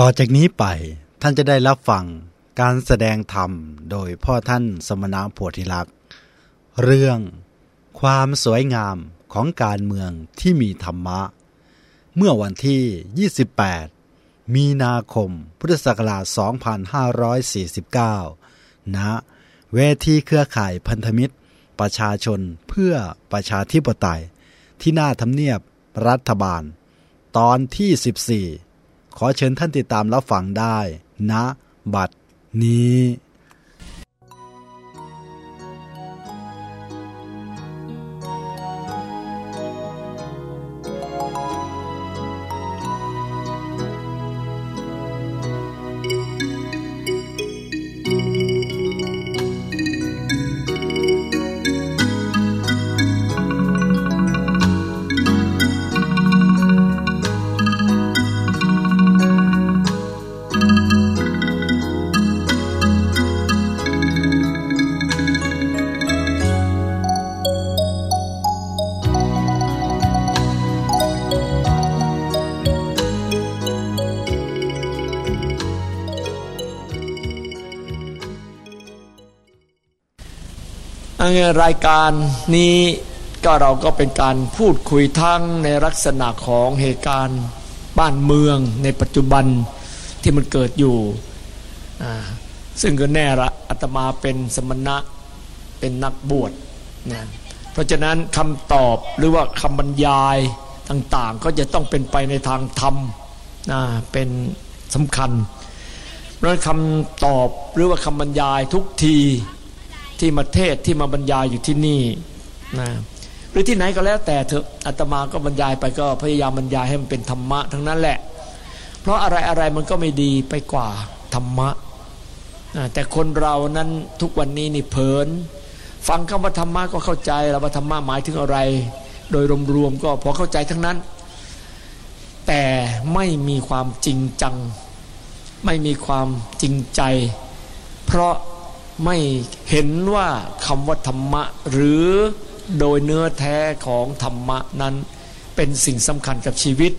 ต่อจากนี้ไปท่านจะได้รับฟังการแสดงธรรมโดยพ่อท่านสมณะโพธิลักษ์เรื่องความสวยงามของการเมืองที่มีธรรมะ เมื่อวันที่ 28 มีนาคมพุทธศักราช 2549 ณ เวทีเครือข่ายพันธมิตรประชาชนเพื่อประชาธิปไตย ที่หน้าทำเนียบรัฐบาล ตอนที่ 14 ขอเชิญท่านติดตามรับฟังได้ณบัดนี้ รายการนี้ก็เราก็เป็นการพูดคุยทั้งในลักษณะของเหตุการณ์บ้านเมืองในปัจจุบันที่มันเกิดอยู่ซึ่งก็แน่ละอาตมาเป็นสมณะเป็นนักบวชนะเพราะฉะนั้นคำตอบหรือว่าคำบรรยายต่างๆ ก็จะต้องเป็นไปในทางธรรมนะเป็นสำคัญเพราะคำตอบหรือว่าคำบรรยายทุกที ที่มาเทศที่มาบรรยายอยู่ที่นี่นะหรือที่ไหนก็แล้วแต่เถอะอาตมาก็บรรยายไปก็พยายามบรรยายให้มันเป็นธรรมะทั้งนั้นแหละ เพราะอะไรอะไรมันก็ไม่ดีไปกว่าธรรมะแต่คนเรานั้นทุกวันนี้นี่เผินฟังคำว่าธรรมะก็เข้าใจแล้วว่าธรรมะหมายถึงอะไร โดยรวมๆก็พอเข้าใจทั้งนั้น แต่ไม่มีความจริงจัง ไม่มีความจริงใจ เพราะ ไม่เห็นว่าคำว่าธรรมะ หรือโดยเนื้อแท้ของธรรมะนั้นเป็นสิ่งสำคัญกับชีวิต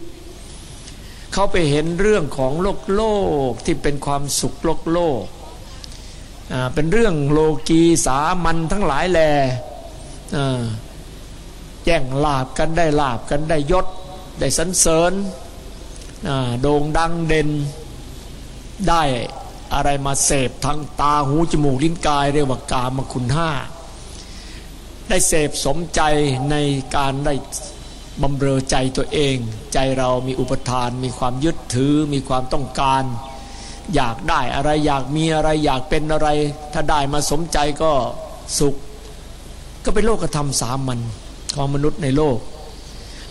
เขาไปเห็นเรื่องของโลกโลกที่เป็นความสุขโลกโลก เป็นเรื่องโลกีสามันทั้งหลายแลแย่งลาบกันได้ลาบกันได้ยศ ได้สันเสริญโด่งดังเด่นได้ อะไรมาเสพทางตาหูจมูกลิ้นกายเรียกว่ากามคุณห้าได้เสพสมใจในการได้บำเรอใจตัวเอง ใจเรามีอุปทาน มีความยึดถือ มีความต้องการ อยากได้อะไรอยากมีอะไรอยากเป็นอะไร ถ้าได้มาสมใจก็สุข ก็เป็นโลกธรรมสามัญของมนุษย์ในโลก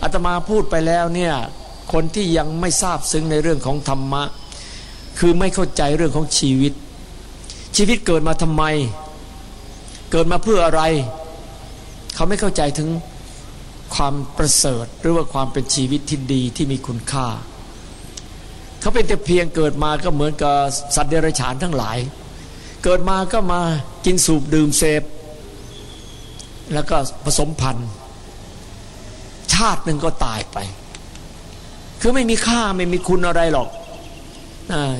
อาตมาพูดไปแล้วเนี่ยคนที่ยังไม่ทราบซึ้งในเรื่องของธรรมะ คือไม่เข้าใจเรื่องของชีวิต ชีวิตเกิดมาทำไม เกิดมาเพื่ออะไร เขาไม่เข้าใจถึงความประเสริฐ หรือว่าความเป็นชีวิตที่ดีที่มีคุณค่า เขาเป็นแต่เพียงเกิดมาก็เหมือนกับสัตว์เดรัจฉานทั้งหลาย เกิดมาก็มากินสูบดื่มเสพแล้วก็ผสมพันธุ์ ชาติหนึ่งก็ตายไป คือไม่มีค่าไม่มีคุณอะไรหรอก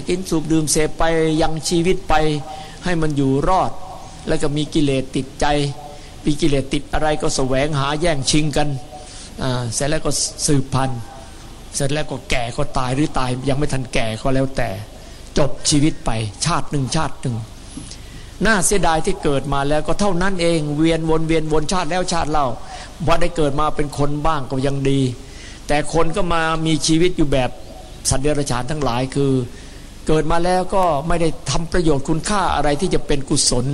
กินสูบดื่มเสพไปยังชีวิตไปให้มันอยู่รอด แล้วก็มีกิเลสติดใจมีกิเลสติดอะไรก็แสวงหาแย่งชิงกันเสร็จแล้วก็สืบพันธุ์เสร็จแล้วก็แก่ก็ตายหรือตายยังไม่ทันแก่ก็แล้วแต่ จบชีวิตไปชาติหนึ่งชาติหนึ่งน่าเสียดายที่เกิดมาแล้วก็เท่านั้นเองเวียนวนเวียนวนชาติแล้วชาติเล่าว่าได้เกิดมาเป็นคนบ้างก็ยังดี แต่คนก็มามีชีวิตอยู่แบบ สัตว์เดรัจฉานทั้งหลายคือ เกิดมาแล้วก็ไม่ได้ทำประโยชน์คุณค่าอะไรที่จะเป็นกุศล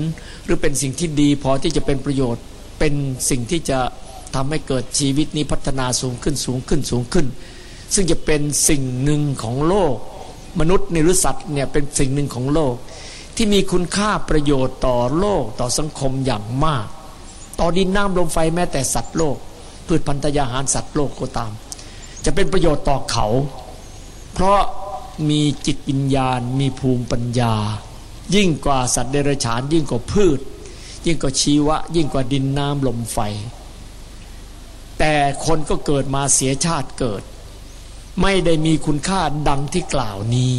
หรือเป็นสิ่งที่ดี พอที่จะเป็นประโยชน์เป็นสิ่งที่จะทำให้เกิดชีวิตนี้พัฒนาสูงขึ้นสูงขึ้นสูงขึ้น ซึ่งจะเป็นสิ่งหนึ่งของโลก มนุษย์ในหรือสัตว์เนี่ยเป็นสิ่งหนึ่งของโลก ที่มีคุณค่าประโยชน์ต่อโลกต่อสังคมอย่างมาก ต่อดินน้ำลมไฟแม้แต่สัตว์โลกพืชพันธุ์ยาหารสัตว์โลกก็ตาม จะเป็นประโยชน์ต่อเขา เพราะมีจิตวิญญาณ มีภูมิปัญญา ยิ่งกว่าสัตว์เดรัจฉาน ยิ่งกว่าพืช ยิ่งกว่าชีวะ ยิ่งกว่าดินน้ำลมไฟ แต่คนก็เกิดมาเสียชาติเกิด ไม่ได้มีคุณค่าดังที่กล่าวนี้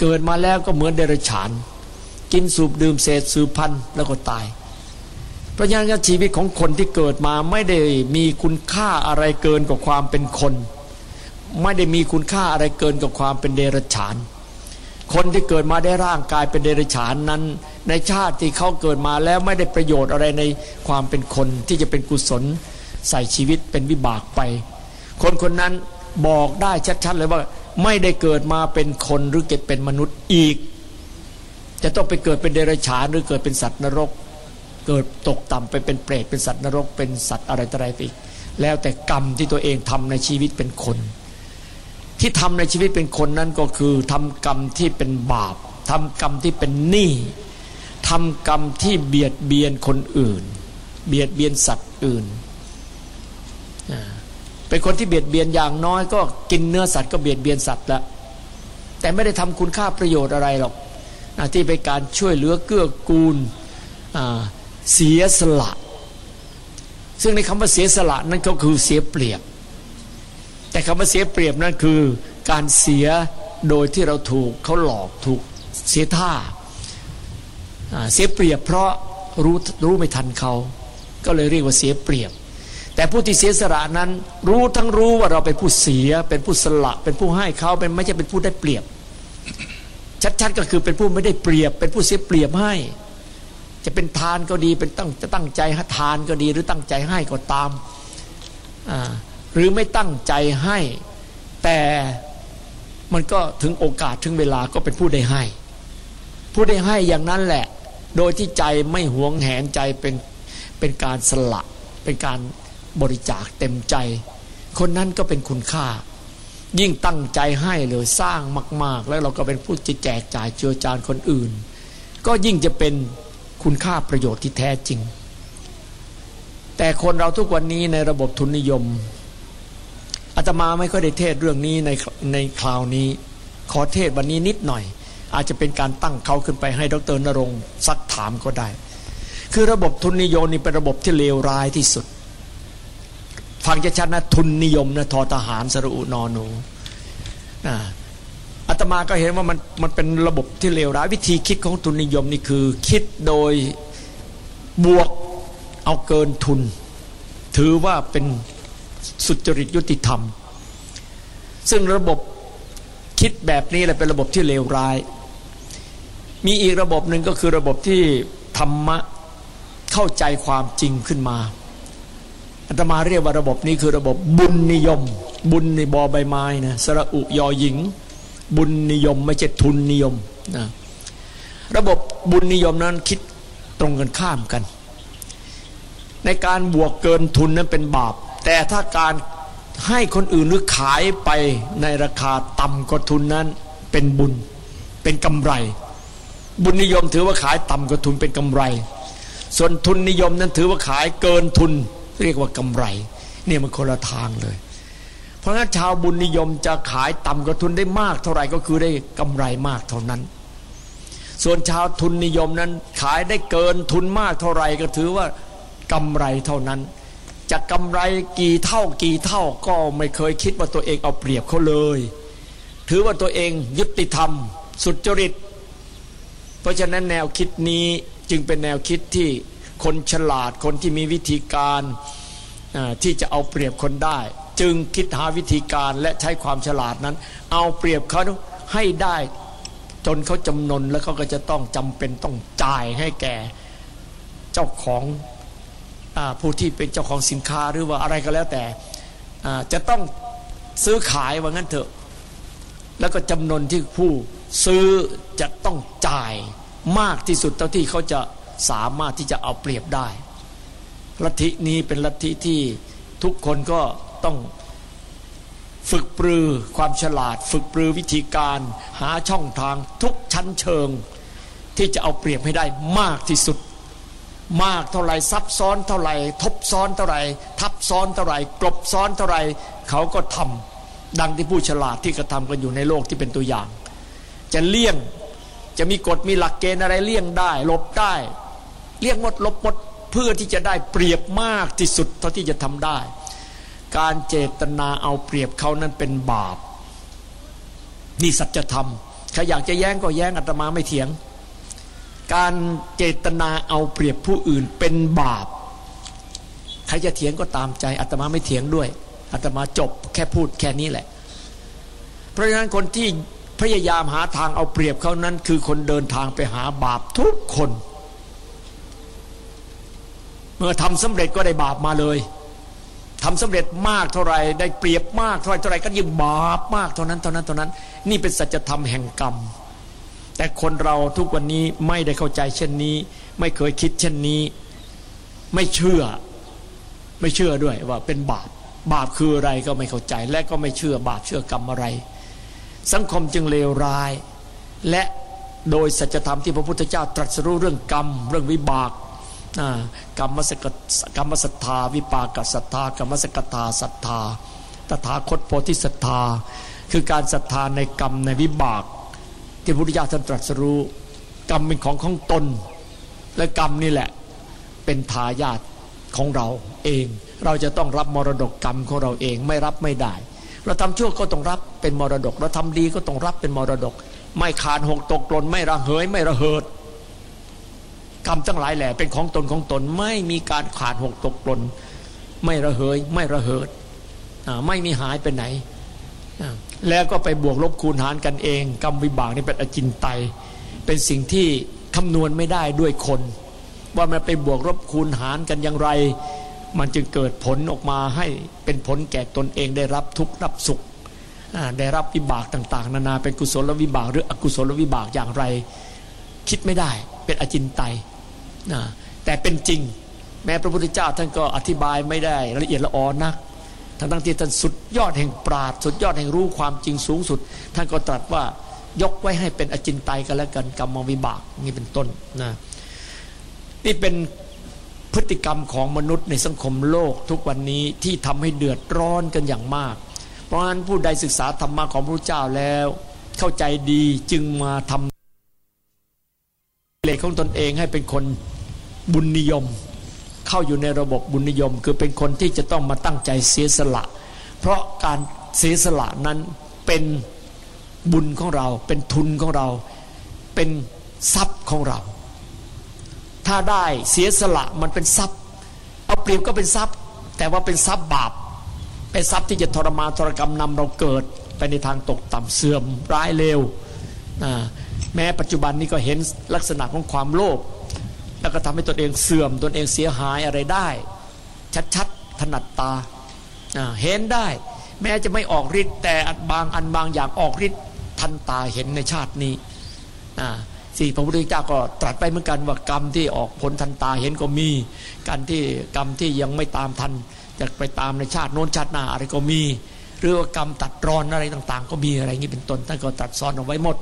เกิดมาแล้วก็เหมือนเดรัจฉาน กินสูบดื่มเศษสืบพันธุ์แล้วก็ตายเพราะฉะนั้นชีวิตของคนที่เกิดมาไม่ได้มีคุณค่าอะไรเกินกว่าความเป็นคน ไม่ได้มีคุณค่าอะไรเกินกว่าความเป็นเดรัจฉาน คนที่เกิดมาได้ร่างกายเป็นเดรัจฉานนั้น ในชาติที่เขาเกิดมาแล้วไม่ได้ประโยชน์อะไรในความเป็นคนที่จะเป็นกุศลใส่ชีวิตเป็นวิบากไป คนคนนั้นบอกได้ชัดๆเลยว่าไม่ได้เกิดมาเป็นคนหรือเกิดเป็นมนุษย์อีก จะต้องไปเกิดเป็นเดรัจฉานหรือเกิดเป็นสัตว์นรก เกิดตกต่ำไปเป็นเปรตเป็นสัตว์นรก เป็นสัตว์อะไรต่ออะไรไปอีกแล้วแต่กรรมที่ตัวเองทำในชีวิตเป็นคน ที่ทำในชีวิตเป็นคนนั้นก็คือทำกรรมที่เป็นบาปทำกรรมที่เป็นหนี้ทำกรรมที่เบียดเบียนคนอื่น เบียดเบียนสัตว์อื่น เป็นคนที่เบียดเบียนอย่างน้อย ก็กินเนื้อสัตว์ก็เบียดเบียนสัตว์ล้วแต่ไม่ได้ทำคุณค่าประโยชน์อะไรหรอกที่เป็นการช่วยเหลือเกื้อกูลเสียสละ ซึ่งในคำว่าเสียสละนั่นก็คือเสียเปรียบ แต่คำว่าเสียเปรียบนั่นคือ การเสียโดยที่เราถูกเขาหลอกถูกเสียท่า เสียเปรียบเพราะรู้รู้ไม่ทันเขา ก็เลยเรียกว่าเสียเปรียบ แต่ผู้ที่เสียสละนั้น รู้ทั้งรู้ว่าเราเป็นผู้เสีย เป็นผู้สละ เป็นผู้ให้เขาเป็นไม่ใช่เป็นผู้ได้เปรียบ ชัดๆก็คือเป็นผู้ไม่ได้เปรียบ เป็นผู้เสียเปรียบให้ จะเป็นทานก็ดีเป็นตั้งจะตั้งใจให้ทานก็ดีหรือตั้งใจให้ก็ตาม หรือไม่ตั้งใจให้ แต่มันก็ถึงโอกาสถึงเวลาก็เป็นผู้ได้ให้ ผู้ได้ให้อย่างนั้นแหละ โดยที่ใจไม่หวงแหนใจเป็นเป็นการสละ เป็นการบริจาคเต็มใจ คนนั้นก็เป็นคุณค่า ยิ่งตั้งใจให้เลยสร้างมาก ๆ แล้วเราก็เป็นผู้จะแจกจ่ายเจือจานคนอื่น ก็ยิ่งจะเป็นคุณค่าประโยชน์ที่แท้จริง แต่คนเราทุกวันนี้ในระบบทุนนิยม อาตมาไม่ค่อยได้เทศเรื่องนี้ในในคราวนี้ ขอเทศวันนี้นิดหน่อย อาจจะเป็นการตั้งเขาขึ้นไปให้ดรนรงซักถามก็ได้ คือระบบทุนนิยมนี่เป็นระบบที่เลวร้ายที่สุด ฟังจะชัดนะทุนนิยมนะทอทหารสรุนอนูนะอาตมาก็เห็นว่ามันมันเป็นระบบที่เลวร้ายวิธีคิดของทุนนิยมนี่คือ คิดโดยบวกเอาเกินทุน ถือว่าเป็น สุจริตยุติธรรม ซึ่งระบบคิดแบบนี้แหละเป็นระบบที่เลวร้าย มีอีกระบบหนึ่งก็คือระบบที่ธรรมะเข้าใจความจริงขึ้นมาอาตมาเรียกว่าระบบนี้คือระบบบุญนิยม บุญในบอใบไม้นะสระอุยอหญิง บุญนิยมไม่ใช่ทุนนิยมนะระบบบุญนิยมนั้นคิดตรงกันข้ามกัน ในการบวกเกินทุนนั้นเป็นบาป แต่ถ้าการให้คนอื่นหรือขายไปในราคาต่ำกว่าทุนนั้น เป็นบุญเป็นกำไร บุญนิยมถือว่าขายต่ำกว่าทุนเป็นกำไร ส่วนทุนนิยมนั้นถือว่าขายเกินทุน เรียกว่ากำไรเนี่ยมันคนละทางเลย เพราะงั้นชาวบุญนิยมจะขายต่ำกว่าทุนได้มาก เท่าไหร่ก็คือได้กำไรมากเท่านั้น ส่วนชาวทุนนิยมนั้นขายได้เกินทุนมากเท่าไหร่ก็ถือว่ากำไรเท่านั้น จะกำไรกี่เท่ากี่เท่าก็ไม่เคยคิดว่าตัวเองเอาเปรียบเขาเลย ถือว่าตัวเองยุติธรรม สุจริต เพราะฉะนั้นแนวคิดนี้จึงเป็นแนวคิดที่คนฉลาดคนที่มีวิธีการที่จะเอาเปรียบคนได้ จึงคิดหาวิธีการและใช้ความฉลาดนั้น เอาเปรียบเขาให้ได้จนเขาจำนนแล้วเขาก็จะต้องจำเป็นต้องจ่ายให้แก่ เจ้าของ ผู้ที่เป็นเจ้าของสินค้าหรือว่าอะไรก็แล้วแต่จะต้องซื้อขายว่างั้นเถอะ แล้วก็จำนวนที่ผู้ซื้อจะต้องจ่ายมากที่สุดเท่าที่เขาจะสามารถที่จะเอาเปรียบได้ลัทธินี้เป็นลัทธิที่ทุกคนก็ต้องฝึกปรือความฉลาด ฝึกปรือวิธีการหาช่องทางทุกชั้นเชิง ที่จะเอาเปรียบให้ได้มากที่สุด มากเท่าไรซับซ้อนเท่าไรทบซ้อนเท่าไรทับซ้อนเท่าไรกลบซ้อนเท่าไรเขาก็ทำดังที่ผู้ฉลาดที่กระทำกันอยู่ในโลกที่เป็นตัวอย่าง จะเลี่ยงจะมีกฎมีหลักเกณฑ์อะไรเลี่ยงได้ ลบได้ เลี่ยงหมดลบหมดเพื่อที่จะได้เปรียบมากที่สุดเท่าที่จะทำได้ การเจตนาเอาเปรียบเขานั้นเป็นบาปนี่สัจธรรมใครอยากจะแย้งก็แย้งอาตมาไม่เถียง การเจตนาเอาเปรียบผู้อื่นเป็นบาป ใครจะเถียงก็ตามใจอาตมาไม่เถียงด้วยอาตมาจบแค่พูดแค่นี้แหละ เพราะฉะนั้นคนที่พยายามหาทางเอาเปรียบเขานั้น คือคนเดินทางไปหาบาปทุกคน เมื่อทำสำเร็จก็ได้บาปมาเลยทำสำเร็จมากเท่าไรได้เปรียบมากเท่าไรเท่าไรก็ยิ่งบาปมากเท่านั้นเท่านั้นเท่านั้น นี่เป็นสัจธรรมแห่งกรรม แต่คนเราทุกวันนี้ไม่ได้เข้าใจเช่นนี้ ไม่เคยคิดเช่นนี้ ไม่เชื่อ ไม่เชื่อด้วยว่าเป็นบาป บาปคืออะไรก็ไม่เข้าใจ และก็ไม่เชื่อบาปเชื่อกรรมอะไร สังคมจึงเลวร้าย และโดยสัจธรรมที่พระพุทธเจ้าตรัสรู้เรื่องกรรม เรื่องวิบากกรรมสกกรรมศรัทธา วิปากศรัทธากรรมสกตาศรัทธาตถาคตโพธิศรัทธา คือการศรัทธาในกรรมในวิบาก ที่พุทธเจ้าท่านตรัสรู้ กรรมเป็นของของตน และกรรมนี่แหละเป็นทายาทของเราเอง เราจะต้องรับมรดกกรรมของเราเองไม่รับไม่ได้ เราทำชั่วก็ต้องรับเป็นมรดก เราทำดีก็ต้องรับเป็นมรดก ไม่ขาดหกตกหล่นไม่ระเหยไม่ระเหิดกรรมทั้งหลายแหละเป็นของตนของตนไม่มีการขาดหกตกหล่นไม่ระเหยไม่ระเหิดไม่มีหายไปไหน แล้วก็ไปบวกลบคูณหารกันเอง กรรมวิบากนี่เป็นอจินไตย เป็นสิ่งที่คำนวณไม่ได้ด้วยคน ว่ามันไปบวกลบคูณหารกันอย่างไร มันจึงเกิดผลออกมาให้เป็นผลแก่ตนเองได้รับทุกข์รับสุขได้รับวิบากต่างๆ นานาเป็นกุศลวิบาก หรืออกุศลวิบากอย่างไร คิดไม่ได้เป็นอจินไตยแต่เป็นจริง แม้พระพุทธเจ้าท่านก็อธิบายไม่ได้ละเอียดละออนัก ทั้งทั้งที่ท่านสุดยอดแห่งปราดสุดยอดแห่งรู้ความจริงสูงสุด ท่านก็ตรัสว่ายกไว้ให้เป็นอจินไตยกันแล้วกันกรรมวิบากนี่เป็นต้นนะนี่เป็นพฤติกรรมของมนุษย์ในสังคมโลกทุกวันนี้ที่ทำให้เดือดร้อนกันอย่างมาก เพราะฉะนั้นผู้ใดศึกษาธรรมะของพระเจ้าแล้ว เข้าใจดีจึงมาทำเลขของตนเองให้เป็นคนบุญนิยม เข้าอยู่ในระบบบุญนิยม คือเป็นคนที่จะต้องมาตั้งใจเสียสละ เพราะการเสียสละนั้นเป็นบุญของเราเป็นทุนของเรา เป็นทรัพย์ของเรา ถ้าได้เสียสละมันเป็นทรัพย์ เอาเปรียบก็เป็นทรัพย์ แต่ว่าเป็นทรัพย์บาป เป็นทรัพย์ที่จะทรมานทรกรรมนำเราเกิดไปในทางตกต่ำเสื่อมร้ายเลวแม้ปัจจุบันนี้ก็เห็นลักษณะของความโลภ ก็ทำให้ตนเองเสื่อมตนเองเสียหายอะไรได้ ชัดๆถนัดตาเห็นได้ แม้จะไม่ออกฤทธิ์แต่บางอันบางอย่างออกฤทธิ์ทันตาเห็นในชาตินี้สี่พระพุทธเจ้าก็ตรัสไปเหมือนกันว่ากรรมที่ออกผลทันตาเห็นก็มีการที่กรรมที่ยังไม่ตามทันจะไปตามในชาติโน้นชาติหน้าอะไรก็มี หรือว่ากรรมตัดรอนอะไรต่างๆ ก็มีอะไรอย่างนี้เป็นต้นท่านก็ตรัสซ้อนเอาไว้หมด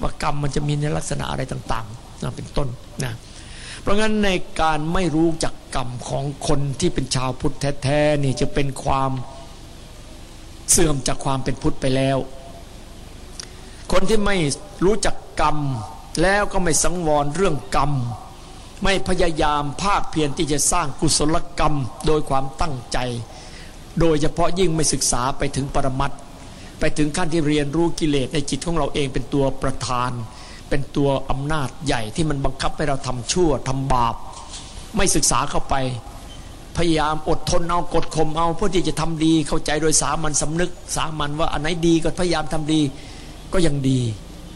ว่ากรรมมันจะมีในลักษณะอะไรต่างๆเป็นต้นนะ เพราะงั้นในการไม่รู้จักกรรมของคนที่เป็นชาวพุทธแท้ๆนี่จะเป็นความเสื่อมจากความเป็นพุทธไปแล้ว คนที่ไม่รู้จักกรรมแล้วก็ไม่สังวรเรื่องกรรม ไม่พยายามภาคเพียรที่จะสร้างกุศลกรรมโดยความตั้งใจ โดยเฉพาะยิ่งไม่ศึกษาไปถึงปรมัตไปถึงขั้นที่เรียนรู้กิเลสในจิตของเราเองเป็นตัวประธาน เป็นตัวอำนาจใหญ่ที่มันบังคับให้เราทำชั่วทำบาป ไม่ศึกษาเข้าไป พยายามอดทนเอากดข่มเอาเพื่อที่จะทำดีเข้าใจโดยสามัญสำนึก สามัญว่าอันไหนดีก็พยายามทำดีก็ยังดี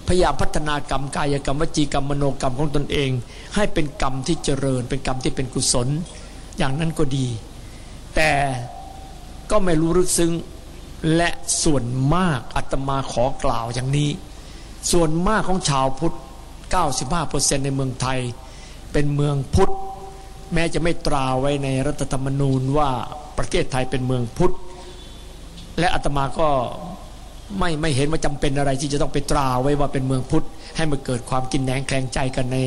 พยายามพัฒนากรรมกายกรรมวจีกรรมมโนกรรมของตนเอง ให้เป็นกรรมที่เจริญ เป็นกรรมที่เป็นกุศล อย่างนั้นก็ดี แต่ก็ไม่รู้ลึกซึ้งและส่วนมากอาตมาขอกล่าวอย่างนี้ ส่วนมากของชาวพุทธ 95%ในเมืองไทย เป็นเมืองพุทธ แม้จะไม่ตราไว้ในรัฐธรรมนูญว่าประเทศไทยเป็นเมืองพุทธ และอาตมาก็ไม่ไม่เห็นว่าจำเป็นอะไรที่จะต้องไปตราไว้ว่าเป็นเมืองพุทธ ให้มันเกิดความกินแหนงแคลงใจกันใน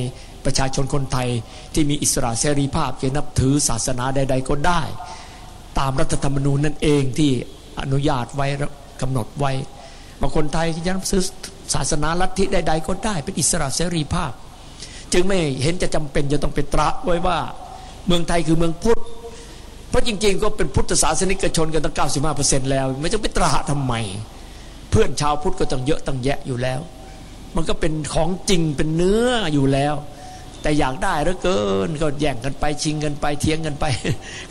ประชาชนคนไทยที่มีอิสระเสรีภาพจะนับถือศาสนาใด ๆ ก็ได้ ตามรัฐธรรมนูญนั่นเองที่อนุญาตไว้กำหนดไว้บางคนไทยที่จะซื้อ ศาสนาลัทธิใดๆก็ได้ เป็นอิสระเสรีภาพ จึงไม่เห็นจะจำเป็นจะต้องไปตระไว้ว่า เมืองไทยคือเมืองพุทธเพราะจริงๆ ก็เป็นพุทธศาสนิกชนกันตั้ง 95%แล้ว ไม่ต้องไปตระทำไม เพื่อนชาวพุทธก็ตั้งเยอะตั้งแยะอยู่แล้ว มันก็เป็นของจริงเป็นเนื้ออยู่แล้ว แต่อยากได้เหลือเกินก็แย่งกันไปชิงกันไปเถียงกันไป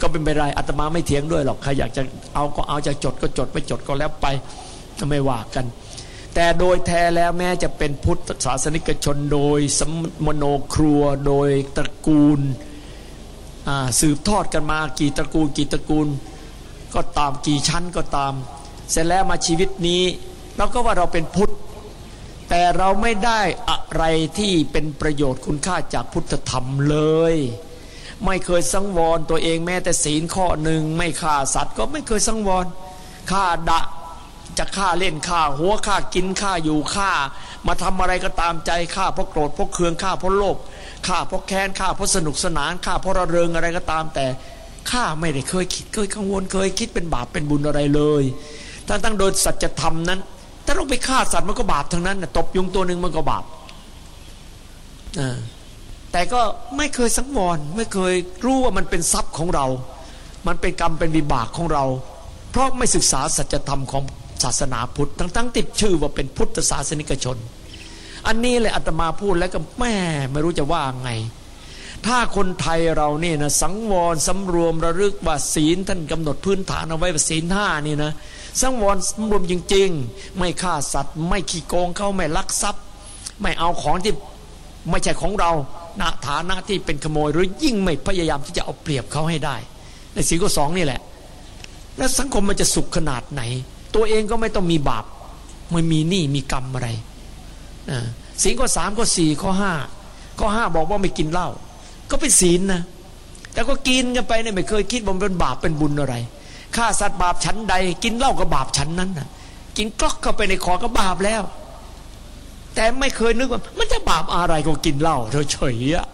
ก็เป็นไปไรอาตมาไม่เถียงด้วยหรอกใครอยากจะเอาก็เอาจะจดก็จดไม่จดก็แล้วไปไม่ว่ากัน แต่โดยแท้แล้วแม้จะเป็นพุทธศาสนิกชนโดยสมโนครัวโดยตระกูลสืบทอดกันมากี่ตระกูลกี่ตระกูล ก็ตามกี่ชั้นก็ตาม เสร็จแล้วมาชีวิตนี้เราก็ว่าเราเป็นพุทธ แต่เราไม่ได้อะไรที่เป็นประโยชน์คุณค่าจากพุทธธรรมเลย ไม่เคยสังวรตัวเองแม้แต่ศีลข้อหนึ่งไม่ฆ่าสัตว์ก็ไม่เคยสังวรฆ่าดะ จะฆ่าเล่นฆ่าหัวฆ่ากินฆ่าอยู่ฆ่า มาทำอะไรก็ตามใจฆ่าเพราะโกรธเพราะเคืองฆ่าเพราะโลภฆ่าเพราะแค้นฆ่าเพราะสนุกสนานฆ่าเพราะระเริงอะไรก็ตามแต่ข้าไม่ได้เคยคิดเคยกังวลเคยคิดเป็นบาปเป็นบุญอะไรเลยทั้งตั้งโดยสัจธรรมนั้น ถ้าเราไปฆ่าสัตว์มันก็บาปทั้งนั้นตบยุงตัวหนึ่งมันก็บาปแต่ก็ไม่เคยสังวรไม่เคยรู้ว่ามันเป็นทรัพย์ของเรา มันเป็นกรรมเป็นวิบากของเรา เพราะไม่ศึกษาสัจธรรมของ ศาสนาพุทธทั้งทั้งติดชื่อว่าเป็นพุทธศาสนิกชน อันนี้แหละอาตมาพูดแล้วก็แม่ไม่รู้จะว่าไง ถ้าคนไทยเราเนี่นะสังวรสำรวมระลึกว่าศีลท่านกำหนดพื้นฐานเอาไว้ว่าศีลห้านี่นะสังวรสำรวมจริง ๆ ไม่ฆ่าสัตว์ ไม่ขี้โกงเขาไม่ลักทรัพย์ ไม่เอาของที่ไม่ใช่ของเราณฐานะที่เป็นขโมยหรือยิ่งไม่พยายามที่จะเอาเปรียบเขาให้ได้ ในสีก็สองนี่แหละ แล้วสังคมมันจะสุขขนาดไหน ตัวเองก็ไม่ต้องมีบาปไม่มีหนี้มีกรรมอะไรศีลข้อสามข้อสี่ข้อห้าข้อห้าบอกว่าไม่กินเหล้าก็เป็นศีลนะแต่ก็กินกันไปเนี่ยไม่เคยคิดว่ามันเป็นบาปเป็นบุญอะไรฆ่าสัตว์บาปชั้นใด กินเหล้าก็บาปชั้นนั้นนะกินกลอกเข้าไปในคอก็บาปแล้ว แต่ไม่เคยนึกว่า มันจะบาปอะไรก็กินเหล้าเฉยๆอะ